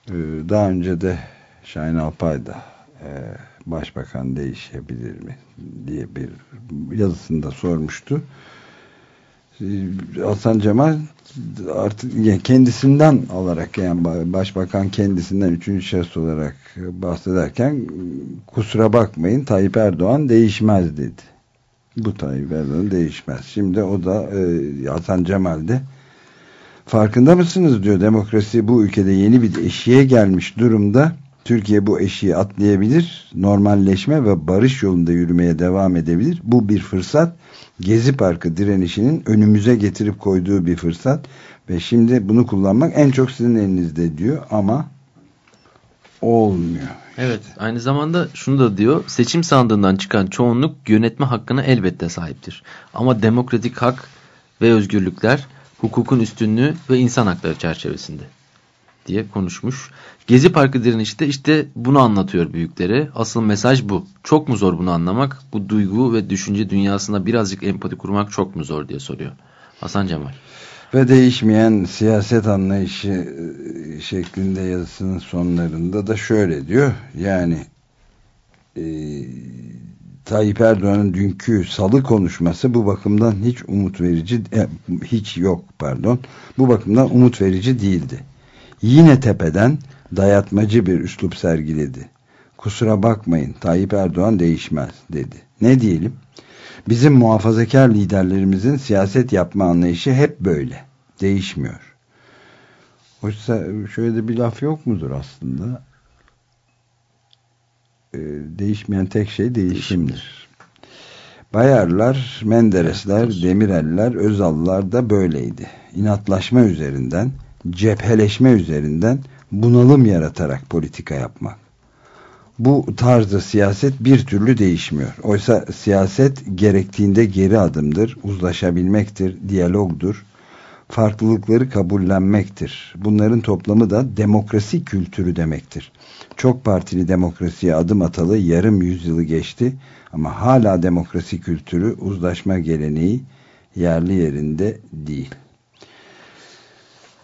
e, daha önce de Şahin Alpay da e, başbakan değişebilir mi diye bir yazısında sormuştu. E, Hasan Cemal artık kendisinden alarak yani başbakan kendisinden üçüncü şahıs olarak bahsederken kusura bakmayın Tayyip Erdoğan değişmez dedi. Bu Tayyip Erdoğan değişmez. Şimdi o da e, Hasan Cemal farkında mısınız diyor demokrasi bu ülkede yeni bir eşiğe gelmiş durumda. Türkiye bu eşiği atlayabilir, normalleşme ve barış yolunda yürümeye devam edebilir. Bu bir fırsat. Gezi Parkı direnişinin önümüze getirip koyduğu bir fırsat ve şimdi bunu kullanmak en çok sizin elinizde diyor ama olmuyor. Evet aynı zamanda şunu da diyor seçim sandığından çıkan çoğunluk yönetme hakkına elbette sahiptir. Ama demokratik hak ve özgürlükler hukukun üstünlüğü ve insan hakları çerçevesinde diye konuşmuş. Gezi Parkı direnişi de işte bunu anlatıyor büyükleri. Asıl mesaj bu. Çok mu zor bunu anlamak? Bu duygu ve düşünce dünyasına birazcık empati kurmak çok mu zor diye soruyor. Hasan Cemal. Ve değişmeyen siyaset anlayışı e, şeklinde yazısının sonlarında da şöyle diyor. Yani e, Tayyip Erdoğan'ın dünkü salı konuşması bu bakımdan hiç umut verici e, hiç yok pardon bu bakımdan umut verici değildi. Yine tepeden dayatmacı bir üslup sergiledi. Kusura bakmayın Tayyip Erdoğan değişmez dedi. Ne diyelim? Bizim muhafazakar liderlerimizin siyaset yapma anlayışı hep böyle. Değişmiyor. Oysa şöyle de bir laf yok mudur aslında? Ee, değişmeyen tek şey değişimdir. Bayarlar, Menderesler, Demireller, Özallılar da böyleydi. İnatlaşma üzerinden, cepheleşme üzerinden bunalım yaratarak politika yapmak. Bu tarzda siyaset bir türlü değişmiyor. Oysa siyaset gerektiğinde geri adımdır, uzlaşabilmektir, diyalogdur, farklılıkları kabullenmektir. Bunların toplamı da demokrasi kültürü demektir. Çok partili demokrasiye adım atalı yarım yüzyılı geçti ama hala demokrasi kültürü, uzlaşma geleneği yerli yerinde değil.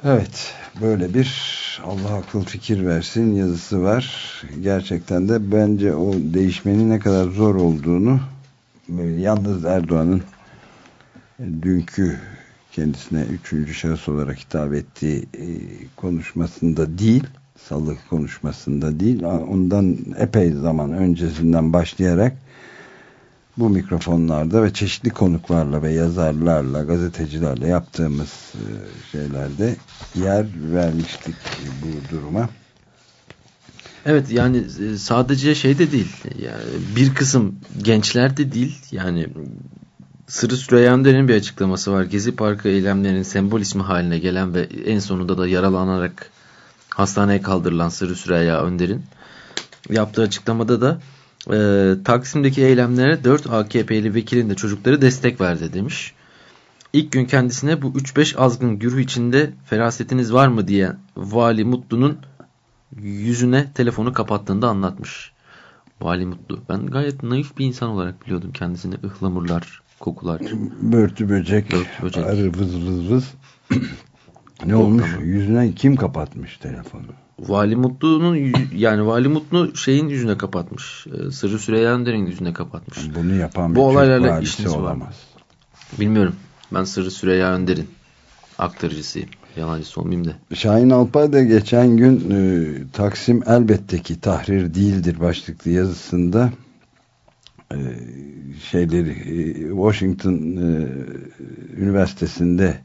Evet, böyle bir Allah akıl fikir versin yazısı var. Gerçekten de bence o değişmenin ne kadar zor olduğunu yalnız Erdoğan'ın dünkü kendisine üçüncü şahıs olarak hitap ettiği e, konuşmasında değil, salı konuşmasında değil, ondan epey zaman öncesinden başlayarak bu mikrofonlarda ve çeşitli konuklarla ve yazarlarla, gazetecilerle yaptığımız e, şeylerde yer vermiştik bu duruma. Evet yani e, sadece şey de değil, yani bir kısım gençler de değil, yani Sırrı Süreyya Önder'in bir açıklaması var. Gezi Parkı eylemlerinin sembol ismi haline gelen ve en sonunda da yaralanarak hastaneye kaldırılan Sırrı Süreyya Önder'in yaptığı açıklamada da e, Taksim'deki eylemlere 4 AKP'li vekilin de çocukları destek verdi demiş. İlk gün kendisine bu 3-5 azgın güruh içinde ferasetiniz var mı diye Vali Mutlu'nun yüzüne telefonu kapattığında anlatmış. Vali Mutlu. Ben gayet naif bir insan olarak biliyordum kendisini. ıhlamurlar, kokular. Börtü böcek, Börtü böcek. arı vız vız vız. ne olmuş? Yüzüne kim kapatmış telefonu? Vali Mutlu'nun yani Vali Mutlu şeyin yüzüne kapatmış. E, Sırrı Süreyya Önder'in yüzüne kapatmış. Bunu yapan Bu olaylarla işiniz olamaz. Var. Bilmiyorum. Ben Sırrı Süreyya Önder'in aktarıcısıyım. Yalancısı olmayayım da. Şahin Alpay da geçen gün e, Taksim elbette ki tahrir değildir başlıklı yazısında e, şeyleri e, Washington e, Üniversitesi'nde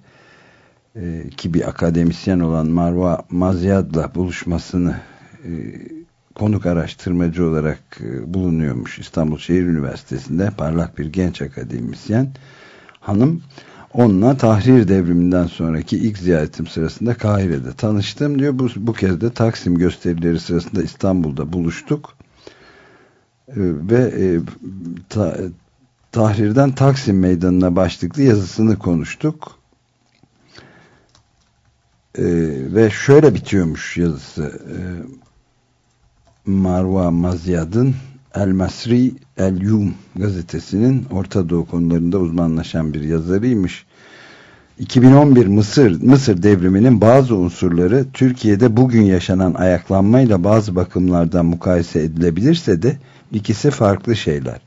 e, ki bir akademisyen olan Marwa Mazyad'la buluşmasını e, konuk araştırmacı olarak e, bulunuyormuş İstanbul Şehir Üniversitesi'nde parlak bir genç akademisyen hanım onunla tahrir devriminden sonraki ilk ziyaretim sırasında Kahire'de tanıştım diyor. Bu, bu kez de Taksim gösterileri sırasında İstanbul'da buluştuk. Ve e, ta, Tahrir'den Taksim Meydanı'na başlıklı yazısını konuştuk. Ee, ve şöyle bitiyormuş yazısı. Ee, Marwa Mazyad'ın El Masri El Yum gazetesinin Orta Doğu konularında uzmanlaşan bir yazarıymış. 2011 Mısır Mısır devriminin bazı unsurları Türkiye'de bugün yaşanan ayaklanmayla bazı bakımlardan mukayese edilebilirse de ikisi farklı şeyler.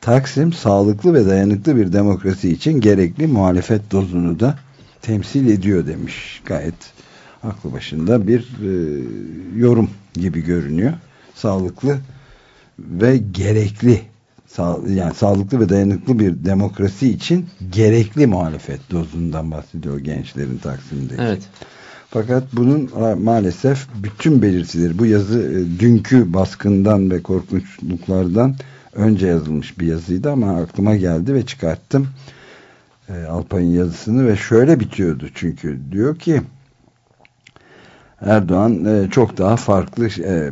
Taksim sağlıklı ve dayanıklı bir demokrasi için gerekli muhalefet dozunu da temsil ediyor demiş. Gayet aklı başında bir e, yorum gibi görünüyor. Sağlıklı ve gerekli yani sağlıklı ve dayanıklı bir demokrasi için gerekli muhalefet dozundan bahsediyor gençlerin Taksim'de. Evet. Fakat bunun maalesef bütün belirtileri bu yazı e, dünkü baskından ve korkunçluklardan önce yazılmış bir yazıydı ama aklıma geldi ve çıkarttım e, Alpay'ın yazısını ve şöyle bitiyordu çünkü diyor ki Erdoğan e, çok daha farklı e,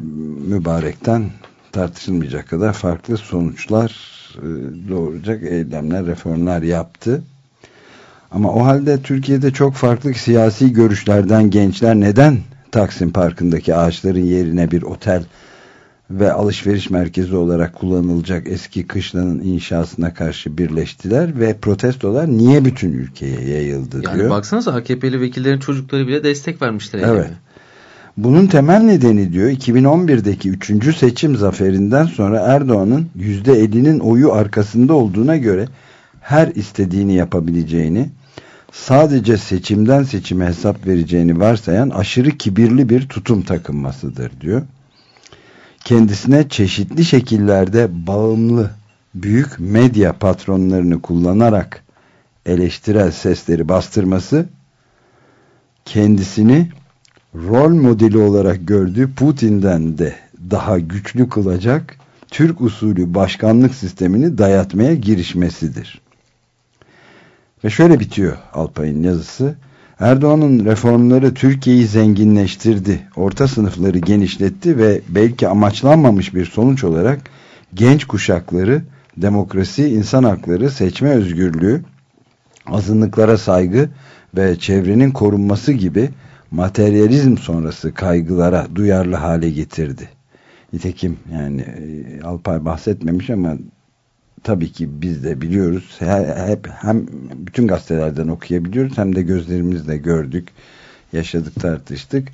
mübarekten tartışılmayacak kadar farklı sonuçlar e, doğuracak eylemler, reformlar yaptı. Ama o halde Türkiye'de çok farklı siyasi görüşlerden gençler neden Taksim Parkı'ndaki ağaçların yerine bir otel ve alışveriş merkezi olarak kullanılacak eski kışlanın inşasına karşı birleştiler ve protestolar niye bütün ülkeye yayıldı yani diyor. Baksanıza AKP'li vekillerin çocukları bile destek vermişler. Evet. Bunun temel nedeni diyor 2011'deki 3. seçim zaferinden sonra Erdoğan'ın %50'nin oyu arkasında olduğuna göre her istediğini yapabileceğini, sadece seçimden seçime hesap vereceğini varsayan aşırı kibirli bir tutum takınmasıdır diyor. Kendisine çeşitli şekillerde bağımlı büyük medya patronlarını kullanarak eleştirel sesleri bastırması kendisini rol modeli olarak gördüğü Putin'den de daha güçlü kılacak Türk usulü başkanlık sistemini dayatmaya girişmesidir. Ve şöyle bitiyor Alpay'ın yazısı. Erdoğan'ın reformları Türkiye'yi zenginleştirdi, orta sınıfları genişletti ve belki amaçlanmamış bir sonuç olarak genç kuşakları demokrasi, insan hakları, seçme özgürlüğü, azınlıklara saygı ve çevrenin korunması gibi materyalizm sonrası kaygılara duyarlı hale getirdi. Nitekim yani e, Alpay bahsetmemiş ama tabii ki biz de biliyoruz. Hep hem bütün gazetelerden okuyabiliyoruz hem de gözlerimizle gördük, yaşadık, tartıştık.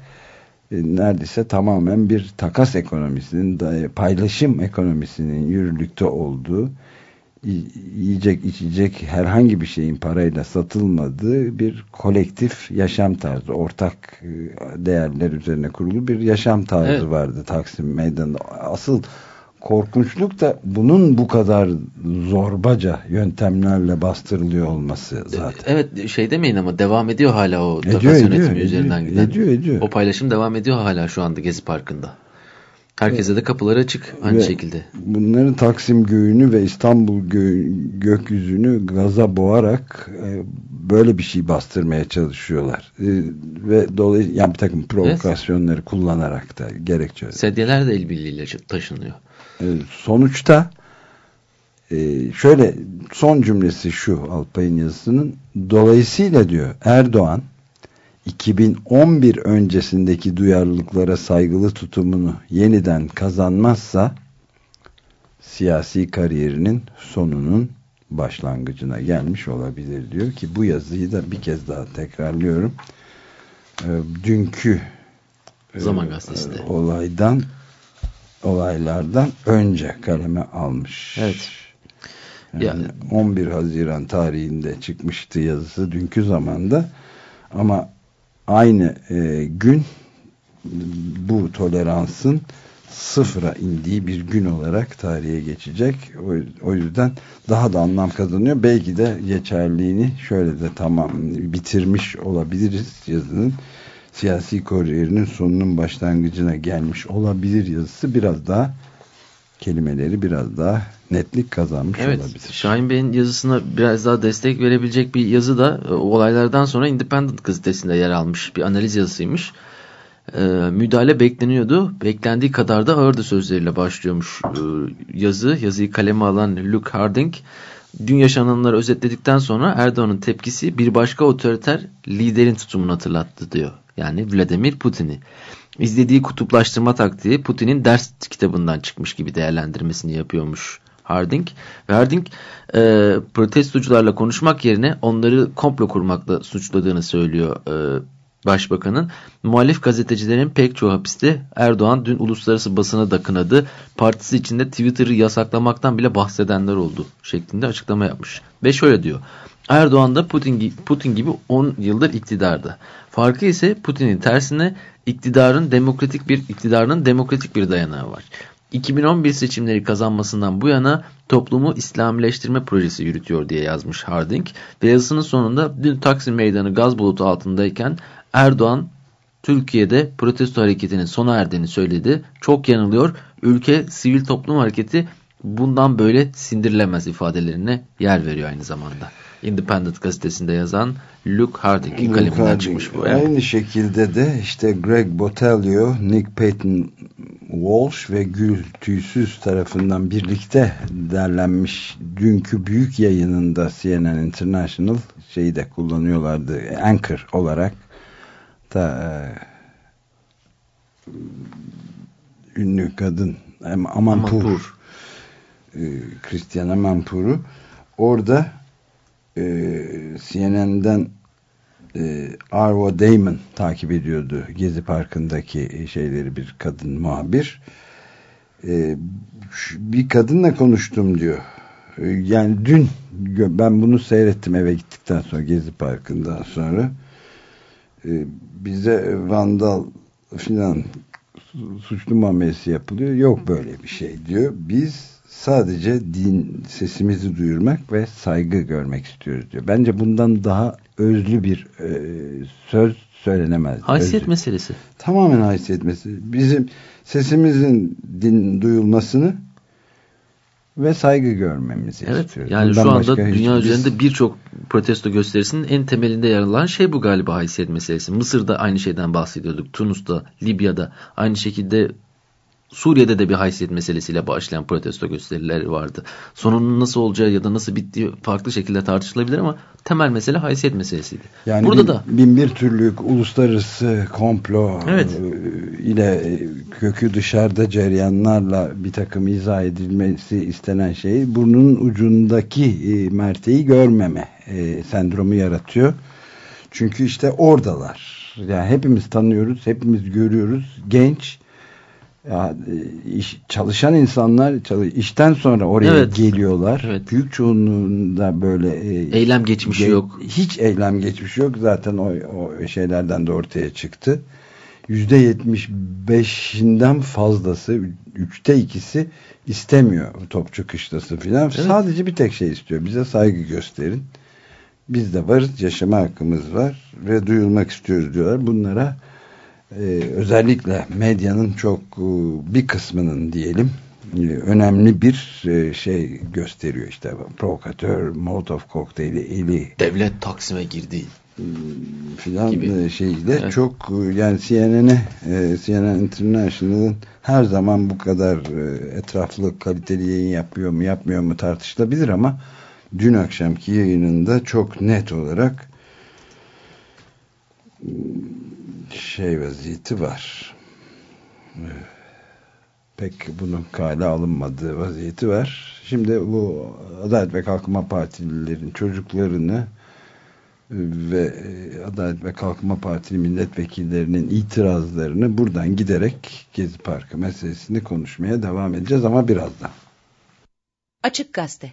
E, neredeyse tamamen bir takas ekonomisinin, paylaşım ekonomisinin yürürlükte olduğu yiyecek içecek herhangi bir şeyin parayla satılmadığı bir kolektif yaşam tarzı ortak e, değerler üzerine kurulu bir yaşam tarzı evet. vardı Taksim Meydanı'nda asıl korkunçluk da bunun bu kadar zorbaca yöntemlerle bastırılıyor olması zaten. Evet şey demeyin ama devam ediyor hala o ediyor, takas ediyor, yönetimi ediyor, üzerinden giden. Ediyor, ediyor. O paylaşım devam ediyor hala şu anda Gezi Parkı'nda. Herkese de kapıları açık aynı ve şekilde. Bunların Taksim göğünü ve İstanbul gö gökyüzünü gaza boğarak e, böyle bir şey bastırmaya çalışıyorlar. E, ve dolayısıyla yani bir takım provokasyonları evet. kullanarak da gerekçe. Sedyeler de el birliğiyle taşınıyor. E, sonuçta e, şöyle son cümlesi şu Alpay'ın yazısının dolayısıyla diyor Erdoğan 2011 öncesindeki duyarlılıklara saygılı tutumunu yeniden kazanmazsa siyasi kariyerinin sonunun başlangıcına gelmiş olabilir diyor ki bu yazıyı da bir kez daha tekrarlıyorum. Ee, dünkü e, Zaman Gazetesi'nde e, olaydan olaylardan önce kaleme almış. Evet. Yani, yani 11 Haziran tarihinde çıkmıştı yazısı dünkü zamanda ama aynı e, gün bu toleransın sıfıra indiği bir gün olarak tarihe geçecek. O, o yüzden daha da anlam kazanıyor. Belki de geçerliğini şöyle de tamam bitirmiş olabiliriz yazının siyasi kariyerinin sonunun başlangıcına gelmiş olabilir yazısı biraz daha kelimeleri biraz daha netlik kazanmış evet, olabilir. Şahin Bey'in yazısına biraz daha destek verebilecek bir yazı da e, olaylardan sonra Independent gazetesinde yer almış bir analiz yazısıymış. Ee, müdahale bekleniyordu. Beklendiği kadar da ağırdı sözleriyle başlıyormuş ee, yazı. Yazıyı kaleme alan Luke Harding dün yaşananları özetledikten sonra Erdoğan'ın tepkisi bir başka otoriter liderin tutumunu hatırlattı diyor. Yani Vladimir Putin'i. İzlediği kutuplaştırma taktiği Putin'in ders kitabından çıkmış gibi değerlendirmesini yapıyormuş Harding. Ve Harding e, protestocularla konuşmak yerine onları komplo kurmakla suçladığını söylüyor e, Başbakanın. Muhalif gazetecilerin pek çoğu hapiste Erdoğan dün uluslararası basına da kınadı. Partisi içinde Twitter'ı yasaklamaktan bile bahsedenler oldu şeklinde açıklama yapmış. Ve şöyle diyor. Erdoğan da Putin, Putin gibi 10 yıldır iktidarda. Farkı ise Putin'in tersine iktidarın demokratik bir iktidarının demokratik bir dayanağı var. 2011 seçimleri kazanmasından bu yana toplumu İslamileştirme projesi yürütüyor diye yazmış Harding. Ve yazısının sonunda dün Taksim Meydanı gaz bulutu altındayken Erdoğan Türkiye'de protesto hareketinin sona erdiğini söyledi. Çok yanılıyor. Ülke sivil toplum hareketi bundan böyle sindirilemez ifadelerine yer veriyor aynı zamanda. Independent gazetesinde yazan Luke Harding kaleminden Harding. çıkmış bu. Evet. Aynı şekilde de işte Greg Botelho, Nick Payton Walsh ve Gül Tüysüz tarafından birlikte derlenmiş dünkü büyük yayınında CNN International şeyi de kullanıyorlardı. Anchor olarak da e, ünlü kadın Amanpur, Amanpur. E, Christian Amanpur'u orada e, CNN'den e, Arvo Damon takip ediyordu Gezi Parkı'ndaki şeyleri bir kadın muhabir. E, bir kadınla konuştum diyor. E, yani dün ben bunu seyrettim eve gittikten sonra Gezi Parkı'ndan sonra. E, bize vandal filan suçlu muamelesi yapılıyor. Yok böyle bir şey diyor. Biz sadece din sesimizi duyurmak ve saygı görmek istiyoruz diyor. Bence bundan daha özlü bir e, söz söylenemez. Haysiyet özlü. meselesi. Tamamen haysiyet meselesi. Bizim sesimizin din duyulmasını ve saygı görmemizi evet, istiyoruz. Yani Bundan şu anda dünya üzerinde birçok protesto gösterisinin en temelinde yer alan şey bu galiba haysiyet meselesi. Mısır'da aynı şeyden bahsediyorduk. Tunus'ta, Libya'da aynı şekilde Suriye'de de bir haysiyet meselesiyle başlayan protesto gösterileri vardı. Sonunun nasıl olacağı ya da nasıl bittiği farklı şekilde tartışılabilir ama temel mesele haysiyet meselesiydi. Yani Burada bin, da bin bir türlü uluslararası komplo evet. E, ile e, kökü dışarıda ceryanlarla bir takım izah edilmesi istenen şey burnun ucundaki e, merteği görmeme sendromu yaratıyor. Çünkü işte oradalar. Yani hepimiz tanıyoruz, hepimiz görüyoruz. Genç e, iş, çalışan insanlar çalış, işten sonra oraya evet. geliyorlar. Evet. Büyük çoğunluğunda böyle e, eylem geçmişi ge, yok. Hiç eylem geçmişi yok. Zaten o, o şeylerden de ortaya çıktı. Yüzde yetmiş beşinden fazlası, üçte ikisi istemiyor topçu kışlası filan. Evet. Sadece bir tek şey istiyor. Bize saygı gösterin. Biz de varız, yaşama hakkımız var ve duyulmak istiyoruz diyorlar. Bunlara e, özellikle medyanın çok e, bir kısmının diyelim e, önemli bir e, şey gösteriyor işte provokatör Molotov kokteyli eli devlet Taksim'e girdi filan gibi. şeyle evet. çok yani CNN'e CNN International'ın her zaman bu kadar etraflı kaliteli yayın yapıyor mu yapmıyor mu tartışılabilir ama dün akşamki yayınında çok net olarak şey vaziyeti var. Pek bunun kale alınmadığı vaziyeti var. Şimdi bu Adalet ve Kalkınma Partililerin çocuklarını ve Adalet ve Kalkınma Partili milletvekillerinin itirazlarını buradan giderek Gezi Parkı meselesini konuşmaya devam edeceğiz ama birazdan. Açık Gazete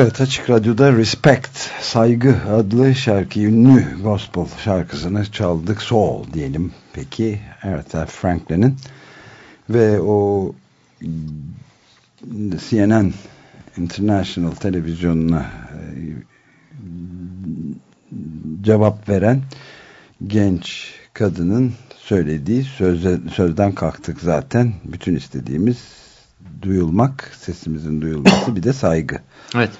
Evet Açık Radyo'da Respect, Saygı adlı şarkı, ünlü gospel şarkısını çaldık. Soul diyelim peki. Evet Franklin'in ve o CNN International televizyonuna e, cevap veren genç kadının söylediği sözde, sözden kalktık zaten. Bütün istediğimiz duyulmak, sesimizin duyulması bir de saygı. Evet.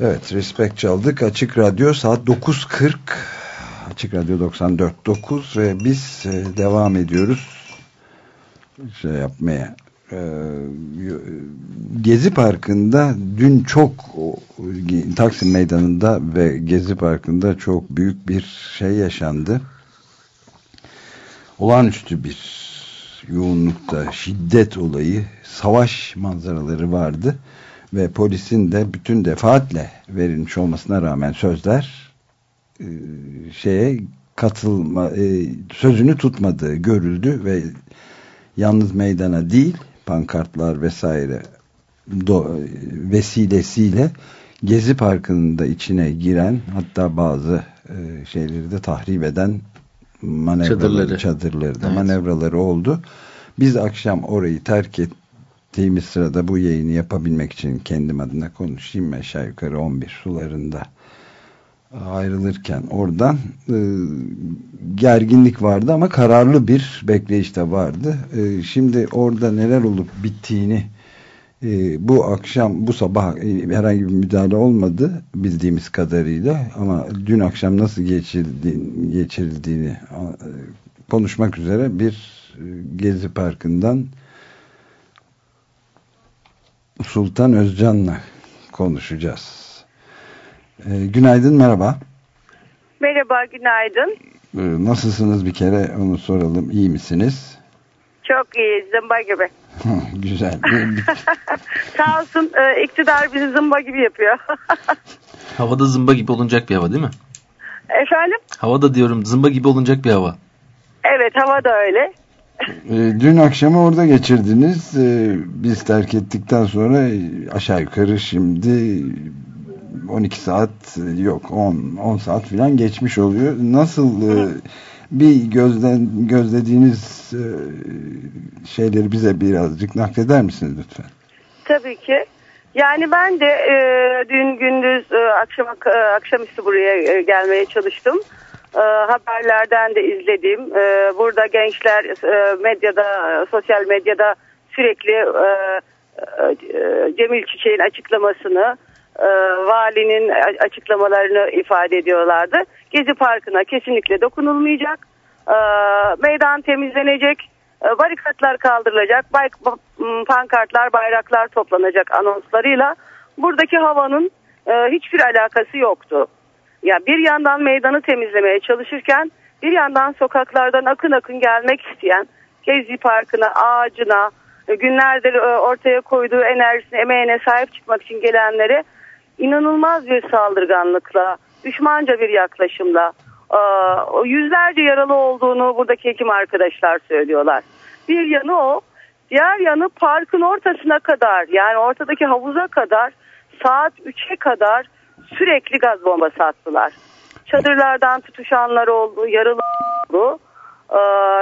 Evet, Respect çaldık. Açık Radyo saat 9.40. Açık Radyo 94.9 ve biz e, devam ediyoruz şey yapmaya. E, Gezi Parkı'nda dün çok Taksim Meydanı'nda ve Gezi Parkı'nda çok büyük bir şey yaşandı. Olağanüstü bir yoğunlukta şiddet olayı, savaş manzaraları vardı ve polisin de bütün defaatle verilmiş olmasına rağmen sözler e, şeye katılma e, sözünü tutmadığı görüldü ve yalnız meydana değil pankartlar vesaire do, vesilesiyle Gezi Parkı'nın da içine giren hatta bazı e, şeyleri de tahrip eden manevraları, çadırları, çadırları da evet. manevraları oldu. Biz akşam orayı terk ettiğimiz sırada bu yayını yapabilmek için kendim adına konuşayım aşağı yukarı 11 sularında ayrılırken oradan e, gerginlik vardı ama kararlı bir bekleyiş de vardı. E, şimdi orada neler olup bittiğini e, bu akşam bu sabah e, herhangi bir müdahale olmadı bildiğimiz kadarıyla ama dün akşam nasıl geçildi, geçirildiğini e, konuşmak üzere bir e, Gezi Parkı'ndan Sultan Özcan'la konuşacağız. E, günaydın, merhaba. Merhaba, günaydın. E, nasılsınız bir kere onu soralım. İyi misiniz? Çok iyi, zımba gibi. Güzel. Sağ olsun e, iktidar bizi zımba gibi yapıyor. Havada zımba gibi olunacak bir hava değil mi? Efendim? Havada diyorum zımba gibi olunacak bir hava. Evet hava da öyle. E, dün akşamı orada geçirdiniz. E, biz terk ettikten sonra aşağı yukarı şimdi 12 saat yok 10 10 saat falan geçmiş oluyor. Nasıl e, bir gözden gözlediğiniz şeyleri bize birazcık nakleder misiniz lütfen? Tabii ki. Yani ben de e, dün gündüz e, akşam e, akşamüstü buraya e, gelmeye çalıştım. E, haberlerden de izledim. E, burada gençler e, medyada, sosyal medyada sürekli e, e, Cemil Çiçek'in açıklamasını, e, valinin açıklamalarını ifade ediyorlardı. Gezi Parkı'na kesinlikle dokunulmayacak. E, meydan temizlenecek. E, barikatlar kaldırılacak. Bay, pankartlar, bayraklar toplanacak anonslarıyla. Buradaki havanın e, hiçbir alakası yoktu. Ya bir yandan meydanı temizlemeye çalışırken bir yandan sokaklardan akın akın gelmek isteyen Gezi Parkı'na, ağacına, e, günlerdir e, ortaya koyduğu enerjisine, emeğine sahip çıkmak için gelenlere inanılmaz bir saldırganlıkla, düşmanca bir yaklaşımla, yüzlerce yaralı olduğunu buradaki hekim arkadaşlar söylüyorlar. Bir yanı o, diğer yanı parkın ortasına kadar yani ortadaki havuza kadar saat 3'e kadar sürekli gaz bombası attılar. Çadırlardan tutuşanlar oldu, yaralı oldu. Ee,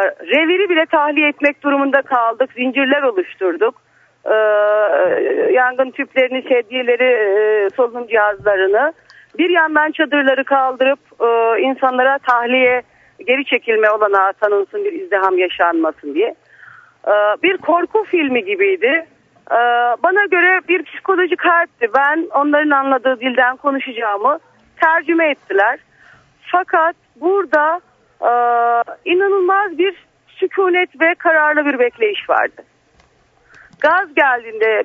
reviri bile tahliye etmek durumunda kaldık, zincirler oluşturduk e, yangın tüplerini, sedyeleri, e, solunum cihazlarını bir yandan çadırları kaldırıp e, insanlara tahliye, geri çekilme olanağı tanınsın bir izdiham yaşanmasın diye. E, bir korku filmi gibiydi. E, bana göre bir psikolojik harpti. Ben onların anladığı dilden konuşacağımı tercüme ettiler. Fakat burada e, inanılmaz bir sükunet ve kararlı bir bekleyiş vardı. Gaz geldiğinde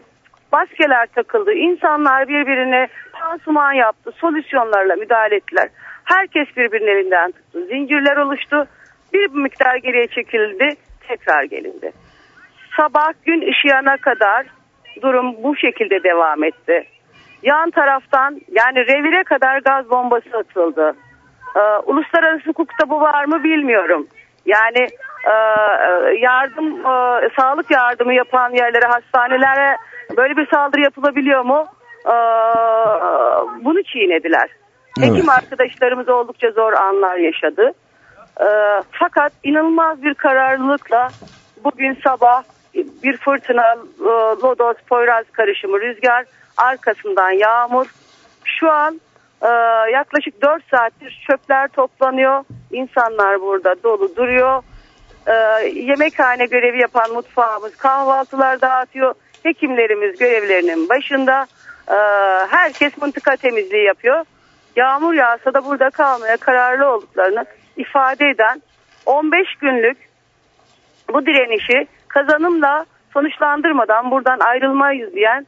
maskeler takıldı. İnsanlar birbirine pansuman yaptı. Solüsyonlarla müdahale ettiler. Herkes birbirinin elinden tuttu. Zincirler oluştu. Bir miktar geriye çekildi. Tekrar gelindi. Sabah gün ışıyana kadar durum bu şekilde devam etti. Yan taraftan yani revire kadar gaz bombası atıldı. Ee, uluslararası hukukta bu var mı bilmiyorum. Yani e, e, yardım e, sağlık yardımı yapan yerlere hastanelere böyle bir saldırı yapılabiliyor mu? e, bunu çiğnediler. Evet. Hekim arkadaşlarımız oldukça zor anlar yaşadı. E, fakat inanılmaz bir kararlılıkla bugün sabah bir fırtına, e, lodos, poyraz karışımı, rüzgar, arkasından yağmur. Şu an e, yaklaşık 4 saattir çöpler toplanıyor. İnsanlar burada dolu duruyor. E, yemekhane görevi yapan mutfağımız kahvaltılar dağıtıyor. Hekimlerimiz görevlerinin başında. Herkes mıntıka temizliği yapıyor. Yağmur yağsa da burada kalmaya kararlı olduklarını ifade eden 15 günlük bu direnişi kazanımla sonuçlandırmadan buradan ayrılmayız diyen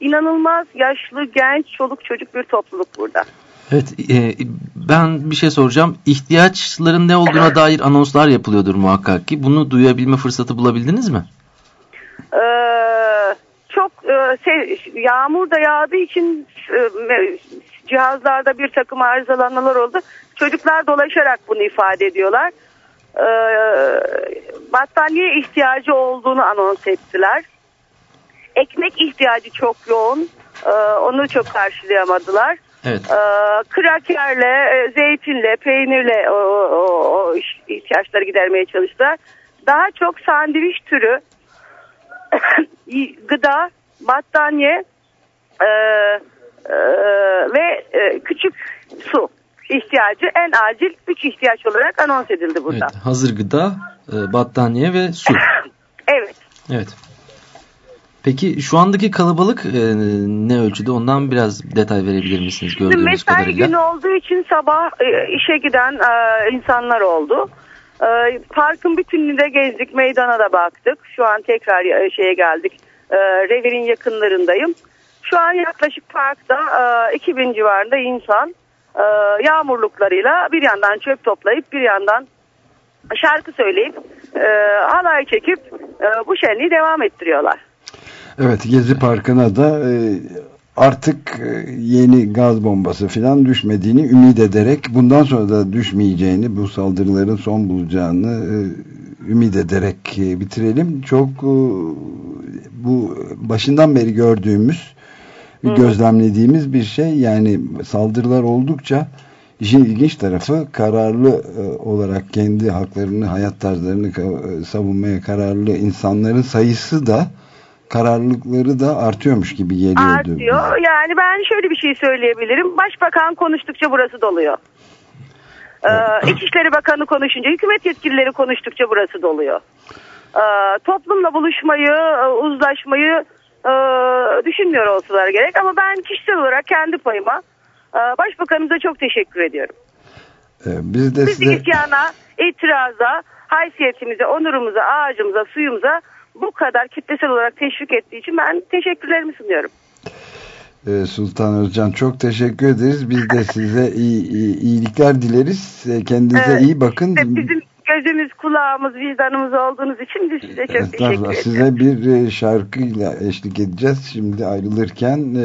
inanılmaz yaşlı, genç, çoluk çocuk bir topluluk burada. Evet, e, ben bir şey soracağım. İhtiyaçların ne olduğuna dair anonslar yapılıyordur muhakkak ki. Bunu duyabilme fırsatı bulabildiniz mi? Ee, çok e, se- yağmur da yağdığı için e, cihazlarda bir takım arızalanmalar oldu. Çocuklar dolaşarak bunu ifade ediyorlar. Ee, battaniye ihtiyacı olduğunu anons ettiler. Ekmek ihtiyacı çok yoğun. Ee, onu çok karşılayamadılar. Evet. Ee, krakerle, e, zeytinle, peynirle o, o, o ihtiyaçları gidermeye çalıştılar. Daha çok sandviç türü gıda, battaniye e, e, ve e, küçük su ihtiyacı en acil 3 ihtiyaç olarak anons edildi burada. evet. Hazır gıda, e, battaniye ve su. Evet. Evet. Peki şu andaki kalabalık e, ne ölçüde? Ondan biraz detay verebilir misiniz Şimdi gördüğünüz mesai kadarıyla? günü olduğu için sabah e, işe giden e, insanlar oldu. E, parkın bütününü de gezdik, meydana da baktık. Şu an tekrar e, şeye geldik. E, Revir'in yakınlarındayım. Şu an yaklaşık parkta e, 2000 civarında insan e, yağmurluklarıyla bir yandan çöp toplayıp bir yandan şarkı söyleyip e, halay çekip e, bu şenliği devam ettiriyorlar. Evet Gezi Parkı'na da e, artık e, yeni gaz bombası falan düşmediğini ümit ederek bundan sonra da düşmeyeceğini bu saldırıların son bulacağını e, ümit ederek e, bitirelim. Çok e, bu başından beri gördüğümüz Hı gözlemlediğimiz bir şey yani saldırılar oldukça işin ilginç tarafı kararlı e, olarak kendi haklarını hayat tarzlarını e, savunmaya kararlı insanların sayısı da kararlılıkları da artıyormuş gibi geliyordu. Artıyor. Yani ben şöyle bir şey söyleyebilirim. Başbakan konuştukça burası doluyor. Ee, İçişleri Bakanı konuşunca, hükümet yetkilileri konuştukça burası doluyor. Ee, toplumla buluşmayı, e, uzlaşmayı e, düşünmüyor olsalar gerek. Ama ben kişisel olarak kendi payıma e, Başbakanımıza çok teşekkür ediyorum. Ee, Biz de Bizi size isyana, itiraza, haysiyetimize, onurumuza, ağacımıza, suyumuza bu kadar kitlesel olarak teşvik ettiği için ben teşekkürlerimi sunuyorum. e, Sultan Özcan çok teşekkür ederiz. Biz de size iyi, iyi- iyilikler dileriz. E, Kendinize Evet, iyi bakın. İşte bizim gözümüz, kulağımız, vicdanımız olduğunuz için biz size çok teşekkür ediyoruz. Size bir e, şarkıyla eşlik edeceğiz. Şimdi ayrılırken e,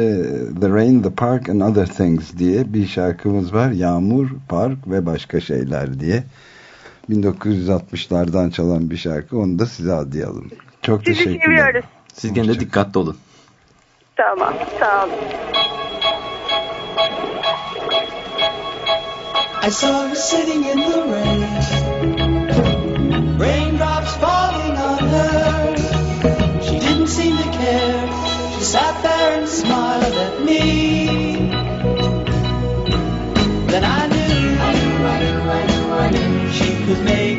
The Rain, The Park and Other Things diye bir şarkımız var. Yağmur, park ve başka şeyler diye. 1960'lardan çalan bir şarkı. Onu da size adayalım. Çok Sizi teşekkürler. seviyoruz. Siz gene de dikkatli olun. Tamam, sağ olun. I saw her sitting in the rain, raindrops falling on her. She didn't seem to care. She sat there and smiled at me. Then I knew, I knew, I knew, I knew, I knew she could make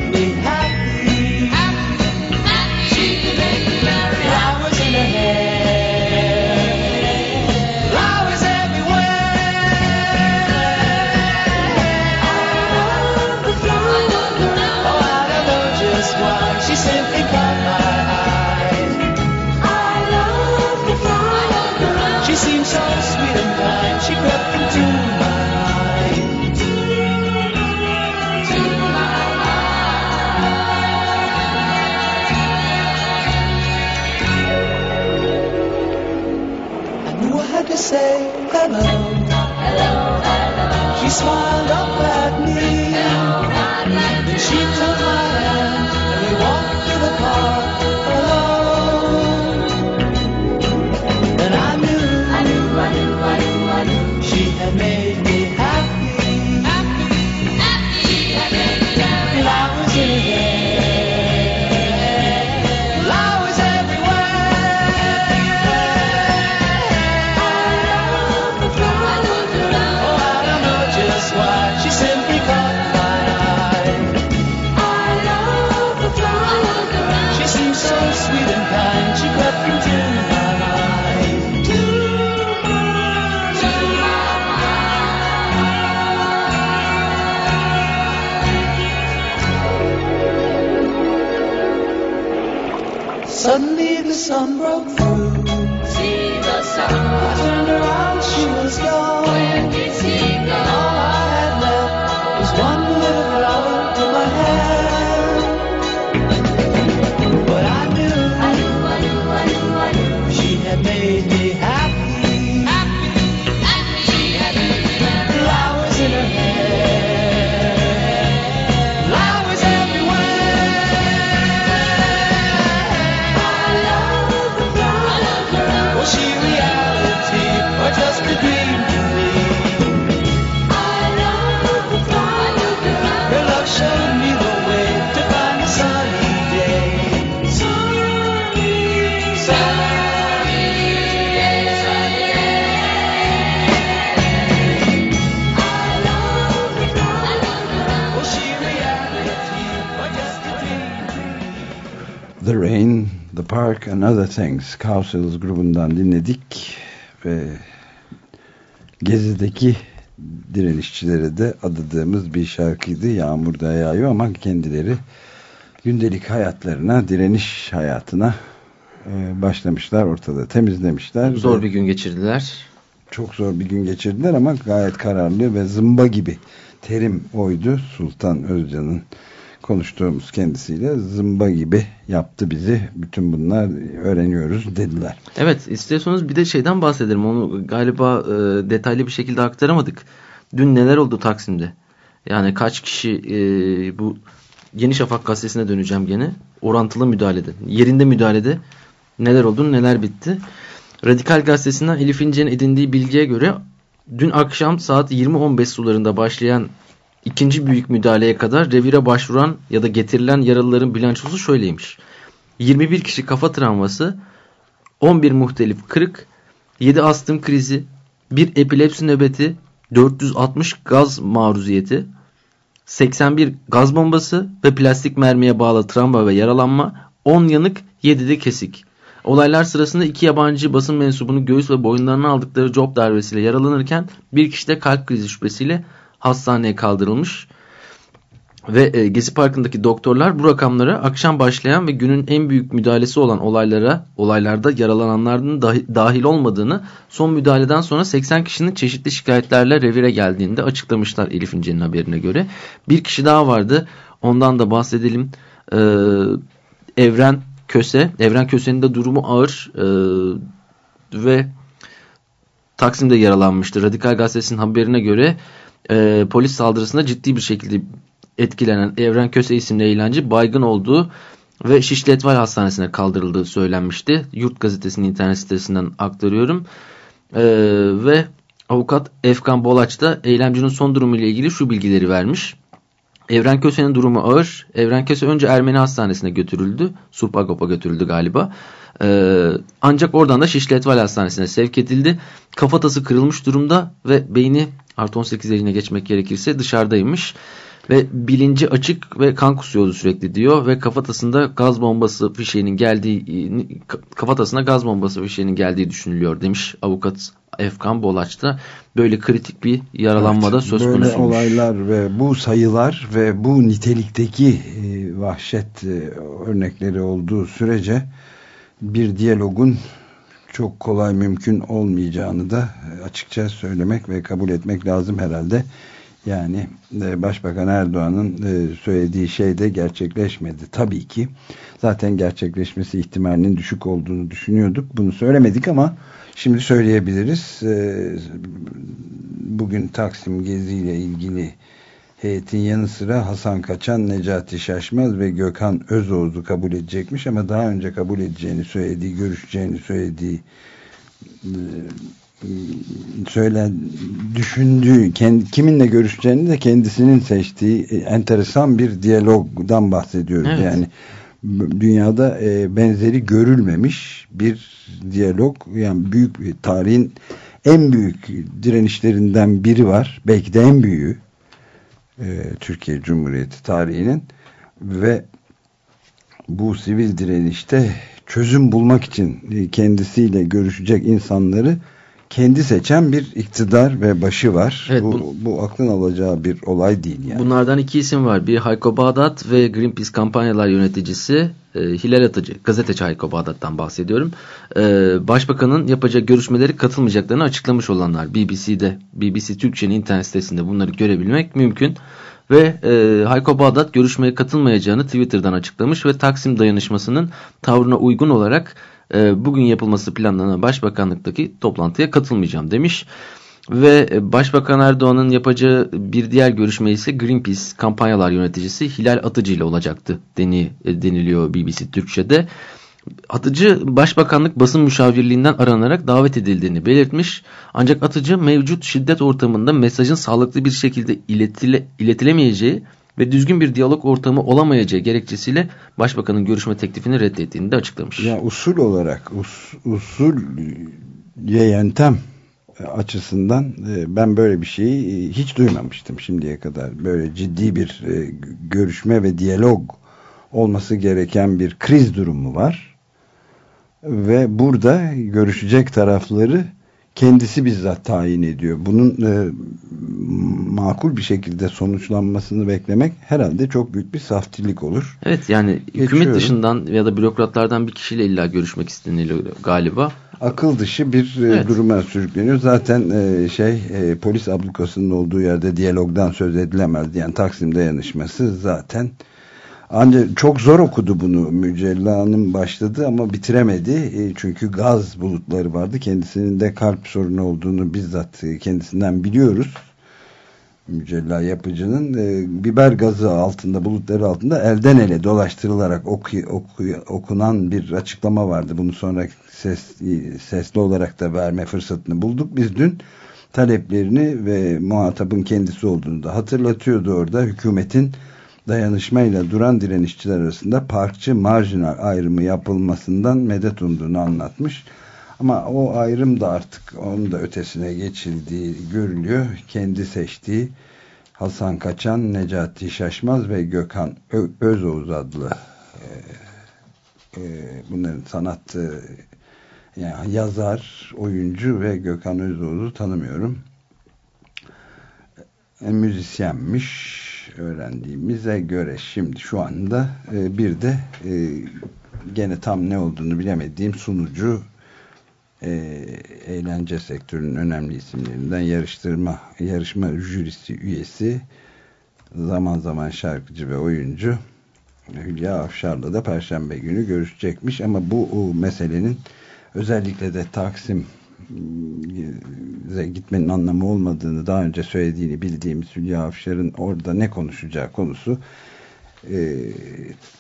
Things Cowsills grubundan dinledik ve Gezi'deki direnişçilere de adadığımız bir şarkıydı. Yağmur da yağıyor ama kendileri gündelik hayatlarına, direniş hayatına e, başlamışlar. Ortada temizlemişler. Zor bir gün geçirdiler. Çok zor bir gün geçirdiler ama gayet kararlı ve zımba gibi terim oydu. Sultan Özcan'ın konuştuğumuz kendisiyle zımba gibi yaptı bizi. Bütün bunlar öğreniyoruz dediler. Evet istiyorsanız bir de şeyden bahsedelim. Onu galiba e, detaylı bir şekilde aktaramadık. Dün neler oldu Taksim'de? Yani kaç kişi e, bu Yeni Şafak gazetesine döneceğim gene. Orantılı müdahalede. Yerinde müdahalede neler oldu neler bitti. Radikal gazetesinden Elif İnce'nin edindiği bilgiye göre dün akşam saat 20.15 sularında başlayan ikinci büyük müdahaleye kadar revire başvuran ya da getirilen yaralıların bilançosu şöyleymiş. 21 kişi kafa travması, 11 muhtelif kırık, 7 astım krizi, 1 epilepsi nöbeti, 460 gaz maruziyeti, 81 gaz bombası ve plastik mermiye bağlı travma ve yaralanma, 10 yanık, 7 de kesik. Olaylar sırasında iki yabancı basın mensubunu göğüs ve boyunlarına aldıkları job darbesiyle yaralanırken bir kişi de kalp krizi şüphesiyle hastaneye kaldırılmış. Ve e, Gezi Parkı'ndaki doktorlar bu rakamlara akşam başlayan ve günün en büyük müdahalesi olan olaylara, olaylarda yaralananların dahi- dahil olmadığını son müdahaleden sonra 80 kişinin çeşitli şikayetlerle revire geldiğinde açıklamışlar Elif İnce'nin haberine göre. Bir kişi daha vardı. Ondan da bahsedelim. Ee, Evren Köse. Evren Köse'nin de durumu ağır ee, ve Taksim'de yaralanmıştı. Radikal Gazetesi'nin haberine göre e, polis saldırısında ciddi bir şekilde etkilenen Evren Köse isimli eğlence baygın olduğu ve Şişli Etval Hastanesi'ne kaldırıldığı söylenmişti. Yurt Gazetesi'nin internet sitesinden aktarıyorum. E, ve avukat Efkan Bolaç da eylemcinin son durumu ile ilgili şu bilgileri vermiş. Evren Köse'nin durumu ağır. Evren Köse önce Ermeni hastanesine götürüldü. Surpagop'a götürüldü galiba. Ee, ancak oradan da Şişli Etval Hastanesi'ne sevk edildi. Kafatası kırılmış durumda ve beyni artı 18 yaşına geçmek gerekirse dışarıdaymış. Ve bilinci açık ve kan kusuyordu sürekli diyor. Ve kafatasında gaz bombası fişeğinin geldiği, kafatasına gaz bombası fişeğinin geldiği düşünülüyor demiş avukat Efkan Bolaç da. Böyle kritik bir yaralanmada Evet, söz Böyle konusuymuş. olaylar ve bu sayılar ve bu nitelikteki e, vahşet e, örnekleri olduğu sürece bir diyalogun çok kolay mümkün olmayacağını da açıkça söylemek ve kabul etmek lazım herhalde. Yani e, Başbakan Erdoğan'ın e, söylediği şey de gerçekleşmedi. Tabii ki zaten gerçekleşmesi ihtimalinin düşük olduğunu düşünüyorduk. Bunu söylemedik ama şimdi söyleyebiliriz. E, Bugün Taksim Gezi ile ilgili heyetin yanı sıra Hasan Kaçan, Necati Şaşmaz ve Gökhan Özoğuz'u kabul edecekmiş ama daha önce kabul edeceğini söylediği, görüşeceğini söylediği e, söyle düşündüğü kendi, kiminle görüşeceğini de kendisinin seçtiği e, enteresan bir diyalogdan bahsediyoruz. Evet. Yani dünyada e, benzeri görülmemiş bir diyalog yani büyük bir tarihin en büyük direnişlerinden biri var. Belki de en büyüğü Türkiye Cumhuriyeti tarihinin ve bu sivil direnişte çözüm bulmak için e, kendisiyle görüşecek insanları kendi seçen bir iktidar ve başı var. Evet, bu, bu- bu aklın alacağı bir olay değil yani. Bunlardan iki isim var. Bir Hayko Bağdat ve Greenpeace kampanyalar yöneticisi e, Hilal Atıcı. Gazeteci Hayko Bağdat'tan bahsediyorum. E, Başbakanın yapacağı görüşmeleri katılmayacaklarını açıklamış olanlar. BBC'de, BBC Türkçe'nin internet sitesinde bunları görebilmek mümkün. Ve e, Hayko Bağdat görüşmeye katılmayacağını Twitter'dan açıklamış ve Taksim dayanışmasının tavrına uygun olarak e, bugün yapılması planlanan başbakanlıktaki toplantıya katılmayacağım demiş. Ve e, Başbakan Erdoğan'ın yapacağı bir diğer görüşme ise Greenpeace kampanyalar yöneticisi Hilal Atıcı ile olacaktı deni, e, deniliyor BBC Türkçe'de. Atıcı Başbakanlık basın müşavirliğinden aranarak davet edildiğini belirtmiş. Ancak Atıcı mevcut şiddet ortamında mesajın sağlıklı bir şekilde iletile, iletilemeyeceği ve düzgün bir diyalog ortamı olamayacağı gerekçesiyle Başbakanın görüşme teklifini reddettiğini de açıklamış. Ya usul olarak us, usul ye yöntem açısından e, ben böyle bir şeyi e, hiç duymamıştım şimdiye kadar. Böyle ciddi bir e, görüşme ve diyalog olması gereken bir kriz durumu var. Ve burada görüşecek tarafları kendisi bizzat tayin ediyor. Bunun e, makul bir şekilde sonuçlanmasını beklemek herhalde çok büyük bir saftilik olur. Evet yani Geçiyorum. hükümet dışından ya da bürokratlardan bir kişiyle illa görüşmek isteniliyor galiba. Akıl dışı bir e, Evet. duruma sürükleniyor. Zaten e, şey e, polis ablukasının olduğu yerde diyalogdan söz edilemez diyen Taksim dayanışması zaten ancak çok zor okudu bunu Mücella Hanım başladı ama bitiremedi. E, çünkü gaz bulutları vardı. Kendisinin de kalp sorunu olduğunu bizzat e, kendisinden biliyoruz. Mücella yapıcının e, biber gazı altında bulutları altında elden ele dolaştırılarak oku, oku, okunan bir açıklama vardı. Bunu sonra ses, sesli olarak da verme fırsatını bulduk. Biz dün taleplerini ve muhatabın kendisi olduğunu da hatırlatıyordu orada. Hükümetin dayanışmayla duran direnişçiler arasında parkçı marjinal ayrımı yapılmasından medet umduğunu anlatmış. Ama o ayrım da artık onun da ötesine geçildiği görülüyor. Kendi seçtiği Hasan Kaçan, Necati Şaşmaz ve Gökhan Ö Özoğuz adlı e, e, bunların sanat e, yani yazar, oyuncu ve Gökhan Özoğuz'u tanımıyorum. E, müzisyenmiş öğrendiğimize göre şimdi şu anda e, bir de e, gene tam ne olduğunu bilemediğim sunucu e, eğlence sektörünün önemli isimlerinden yarıştırma yarışma jürisi üyesi zaman zaman şarkıcı ve oyuncu Hülya Avşar'la da Perşembe günü görüşecekmiş ama bu o meselenin özellikle de Taksim gitmenin anlamı olmadığını daha önce söylediğini bildiğimiz Hülya Avşar'ın orada ne konuşacağı konusu e,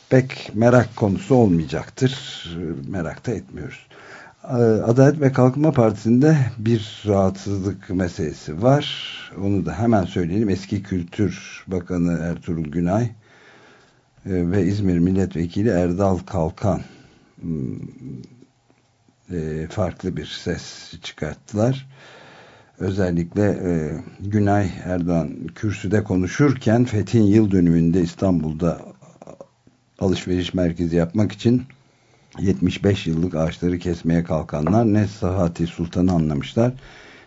pek merak konusu olmayacaktır. Merak da etmiyoruz. Adalet ve Kalkınma Partisi'nde bir rahatsızlık meselesi var. Onu da hemen söyleyelim. Eski Kültür Bakanı Ertuğrul Günay e, ve İzmir Milletvekili Erdal Kalkan e, farklı bir ses çıkarttılar. Özellikle e, Günay Erdoğan kürsüde konuşurken Fethin yıl dönümünde İstanbul'da alışveriş merkezi yapmak için 75 yıllık ağaçları kesmeye kalkanlar ne Sahati Sultan'ı anlamışlar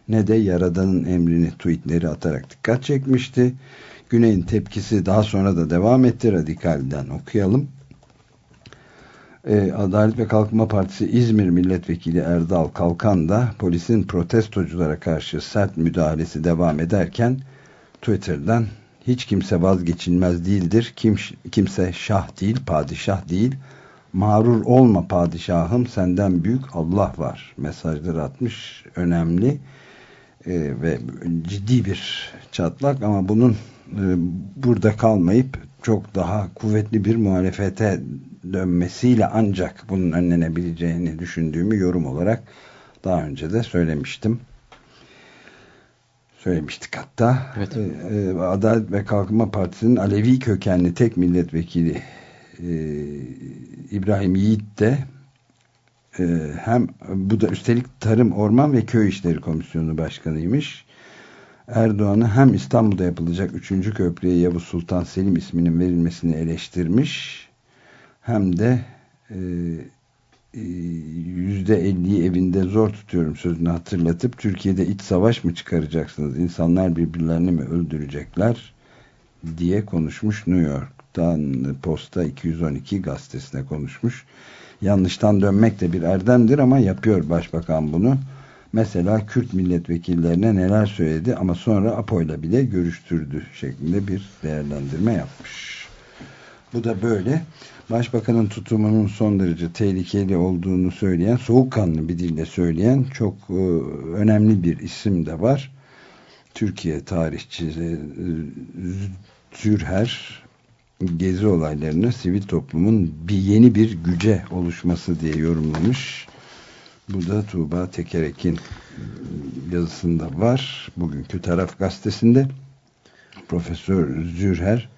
ne de Yaradan'ın emrini tweetleri atarak dikkat çekmişti. Güney'in tepkisi daha sonra da devam etti. Radikal'den okuyalım. Ee, Adalet ve Kalkınma Partisi İzmir Milletvekili Erdal Kalkan da polisin protestoculara karşı sert müdahalesi devam ederken Twitter'dan hiç kimse vazgeçilmez değildir. Kim, kimse şah değil, padişah değil. Mağrur olma padişahım senden büyük Allah var mesajları atmış. Önemli ee, ve ciddi bir çatlak ama bunun e, burada kalmayıp çok daha kuvvetli bir muhalefete dönmesiyle ancak bunun önlenebileceğini düşündüğümü yorum olarak daha önce de söylemiştim. söylemiştik hatta. Evet. E, e, Adalet ve Kalkınma Partisi'nin Alevi kökenli tek milletvekili e, İbrahim Yiğit de e, hem bu da üstelik Tarım, Orman ve Köy İşleri Komisyonu Başkanıymış. Erdoğan'ı hem İstanbul'da yapılacak 3. köprüye Yavuz Sultan Selim isminin verilmesini eleştirmiş hem de e, %50'yi evinde zor tutuyorum sözünü hatırlatıp Türkiye'de iç savaş mı çıkaracaksınız? İnsanlar birbirlerini mi öldürecekler? diye konuşmuş New York'tan Posta 212 gazetesine konuşmuş. Yanlıştan dönmek de bir erdemdir ama yapıyor başbakan bunu. Mesela Kürt milletvekillerine neler söyledi ama sonra APO'yla bile görüştürdü şeklinde bir değerlendirme yapmış. Bu da böyle. Başbakanın tutumunun son derece tehlikeli olduğunu söyleyen, soğukkanlı bir dille söyleyen çok e, önemli bir isim de var. Türkiye tarihçisi e, Zürher gezi olaylarını sivil toplumun bir yeni bir güce oluşması diye yorumlamış. Bu da Tuğba Tekerek'in yazısında var. Bugünkü Taraf Gazetesi'nde Profesör Zürher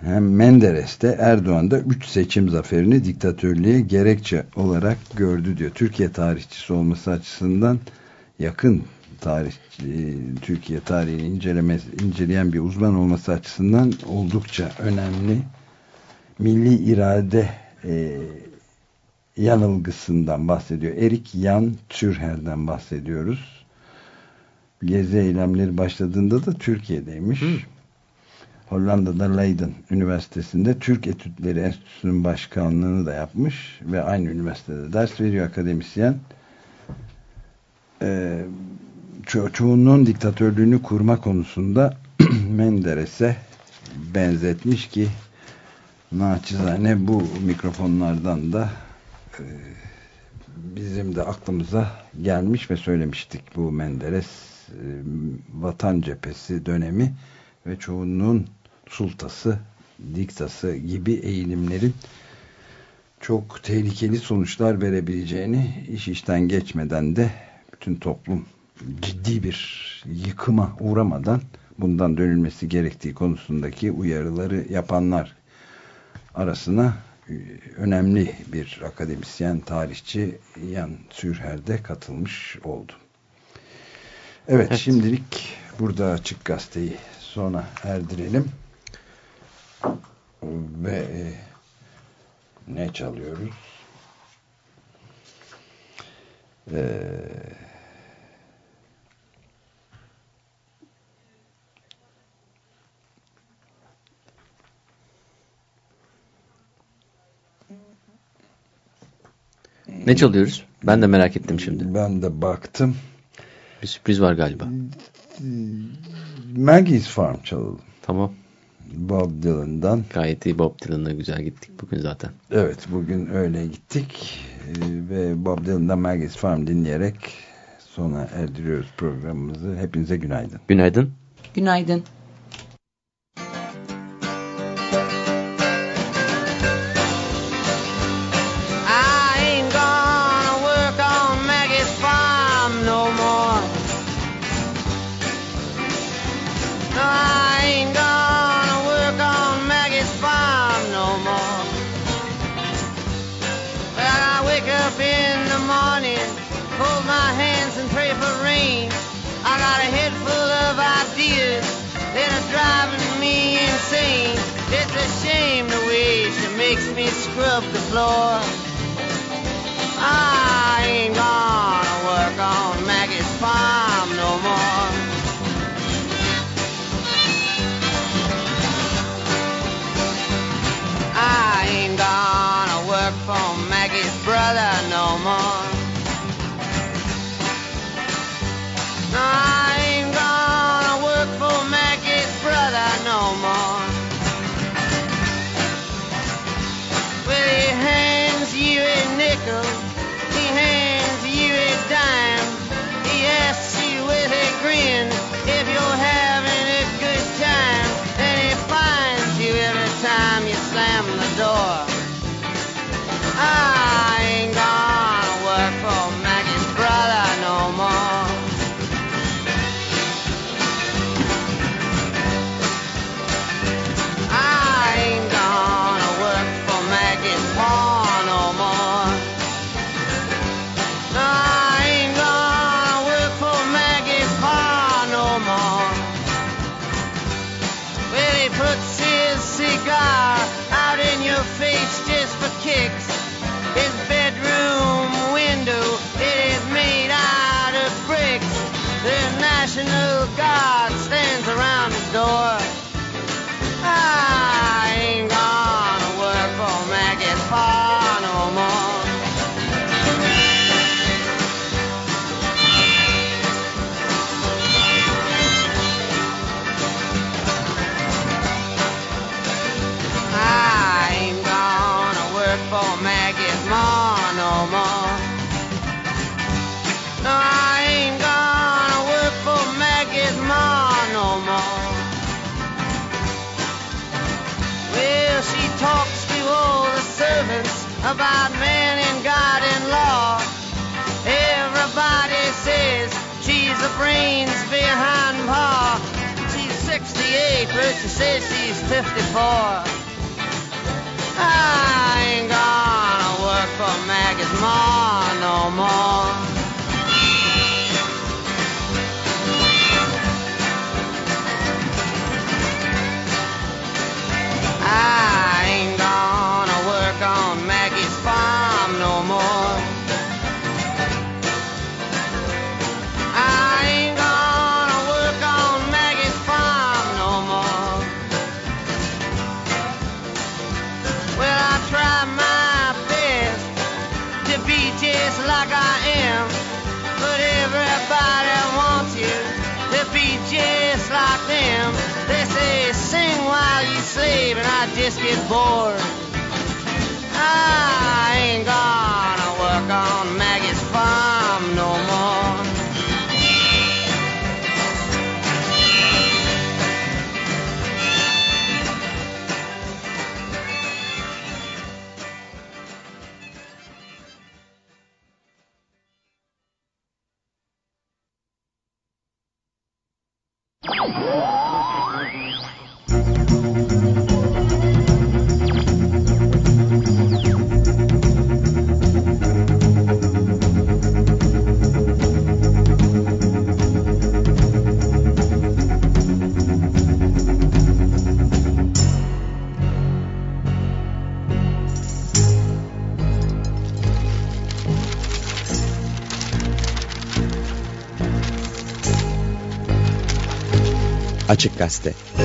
hem Menderes'te Erdoğan'da 3 seçim zaferini diktatörlüğe gerekçe olarak gördü diyor. Türkiye tarihçisi olması açısından yakın tarih Türkiye tarihini inceleme, inceleyen bir uzman olması açısından oldukça önemli milli irade e, yanılgısından bahsediyor. Erik Jan Türher'den bahsediyoruz. Gezi eylemleri başladığında da Türkiye'deymiş. Hı. Hollanda'da Leiden Üniversitesi'nde Türk Etütleri Enstitüsü'nün başkanlığını da yapmış ve aynı üniversitede ders veriyor akademisyen. Ee, ço çoğunluğun diktatörlüğünü kurma konusunda Menderes'e benzetmiş ki naçizane bu mikrofonlardan da e, bizim de aklımıza gelmiş ve söylemiştik bu Menderes e, vatan cephesi dönemi ve çoğunluğun sultası, diktası gibi eğilimlerin çok tehlikeli sonuçlar verebileceğini iş işten geçmeden de bütün toplum ciddi bir yıkıma uğramadan bundan dönülmesi gerektiği konusundaki uyarıları yapanlar arasına önemli bir akademisyen, tarihçi Yan Sürher'de katılmış oldu. Evet, evet. şimdilik burada Açık Gazete'yi sona erdirelim. Ve e, ne çalıyoruz? Eee Ne çalıyoruz? Ben de merak ettim şimdi. Ben de baktım. Bir sürpriz var galiba. Maggie's Farm çalalım. Tamam. Bob Dylan'dan. Gayet iyi Bob Dylan'la güzel gittik bugün zaten. Evet bugün öyle gittik. Ee, ve Bob Dylan'dan Maggie's Farm dinleyerek sona erdiriyoruz programımızı. Hepinize günaydın. Günaydın. Günaydın. Scrub the floor. 54. Açık Gazete.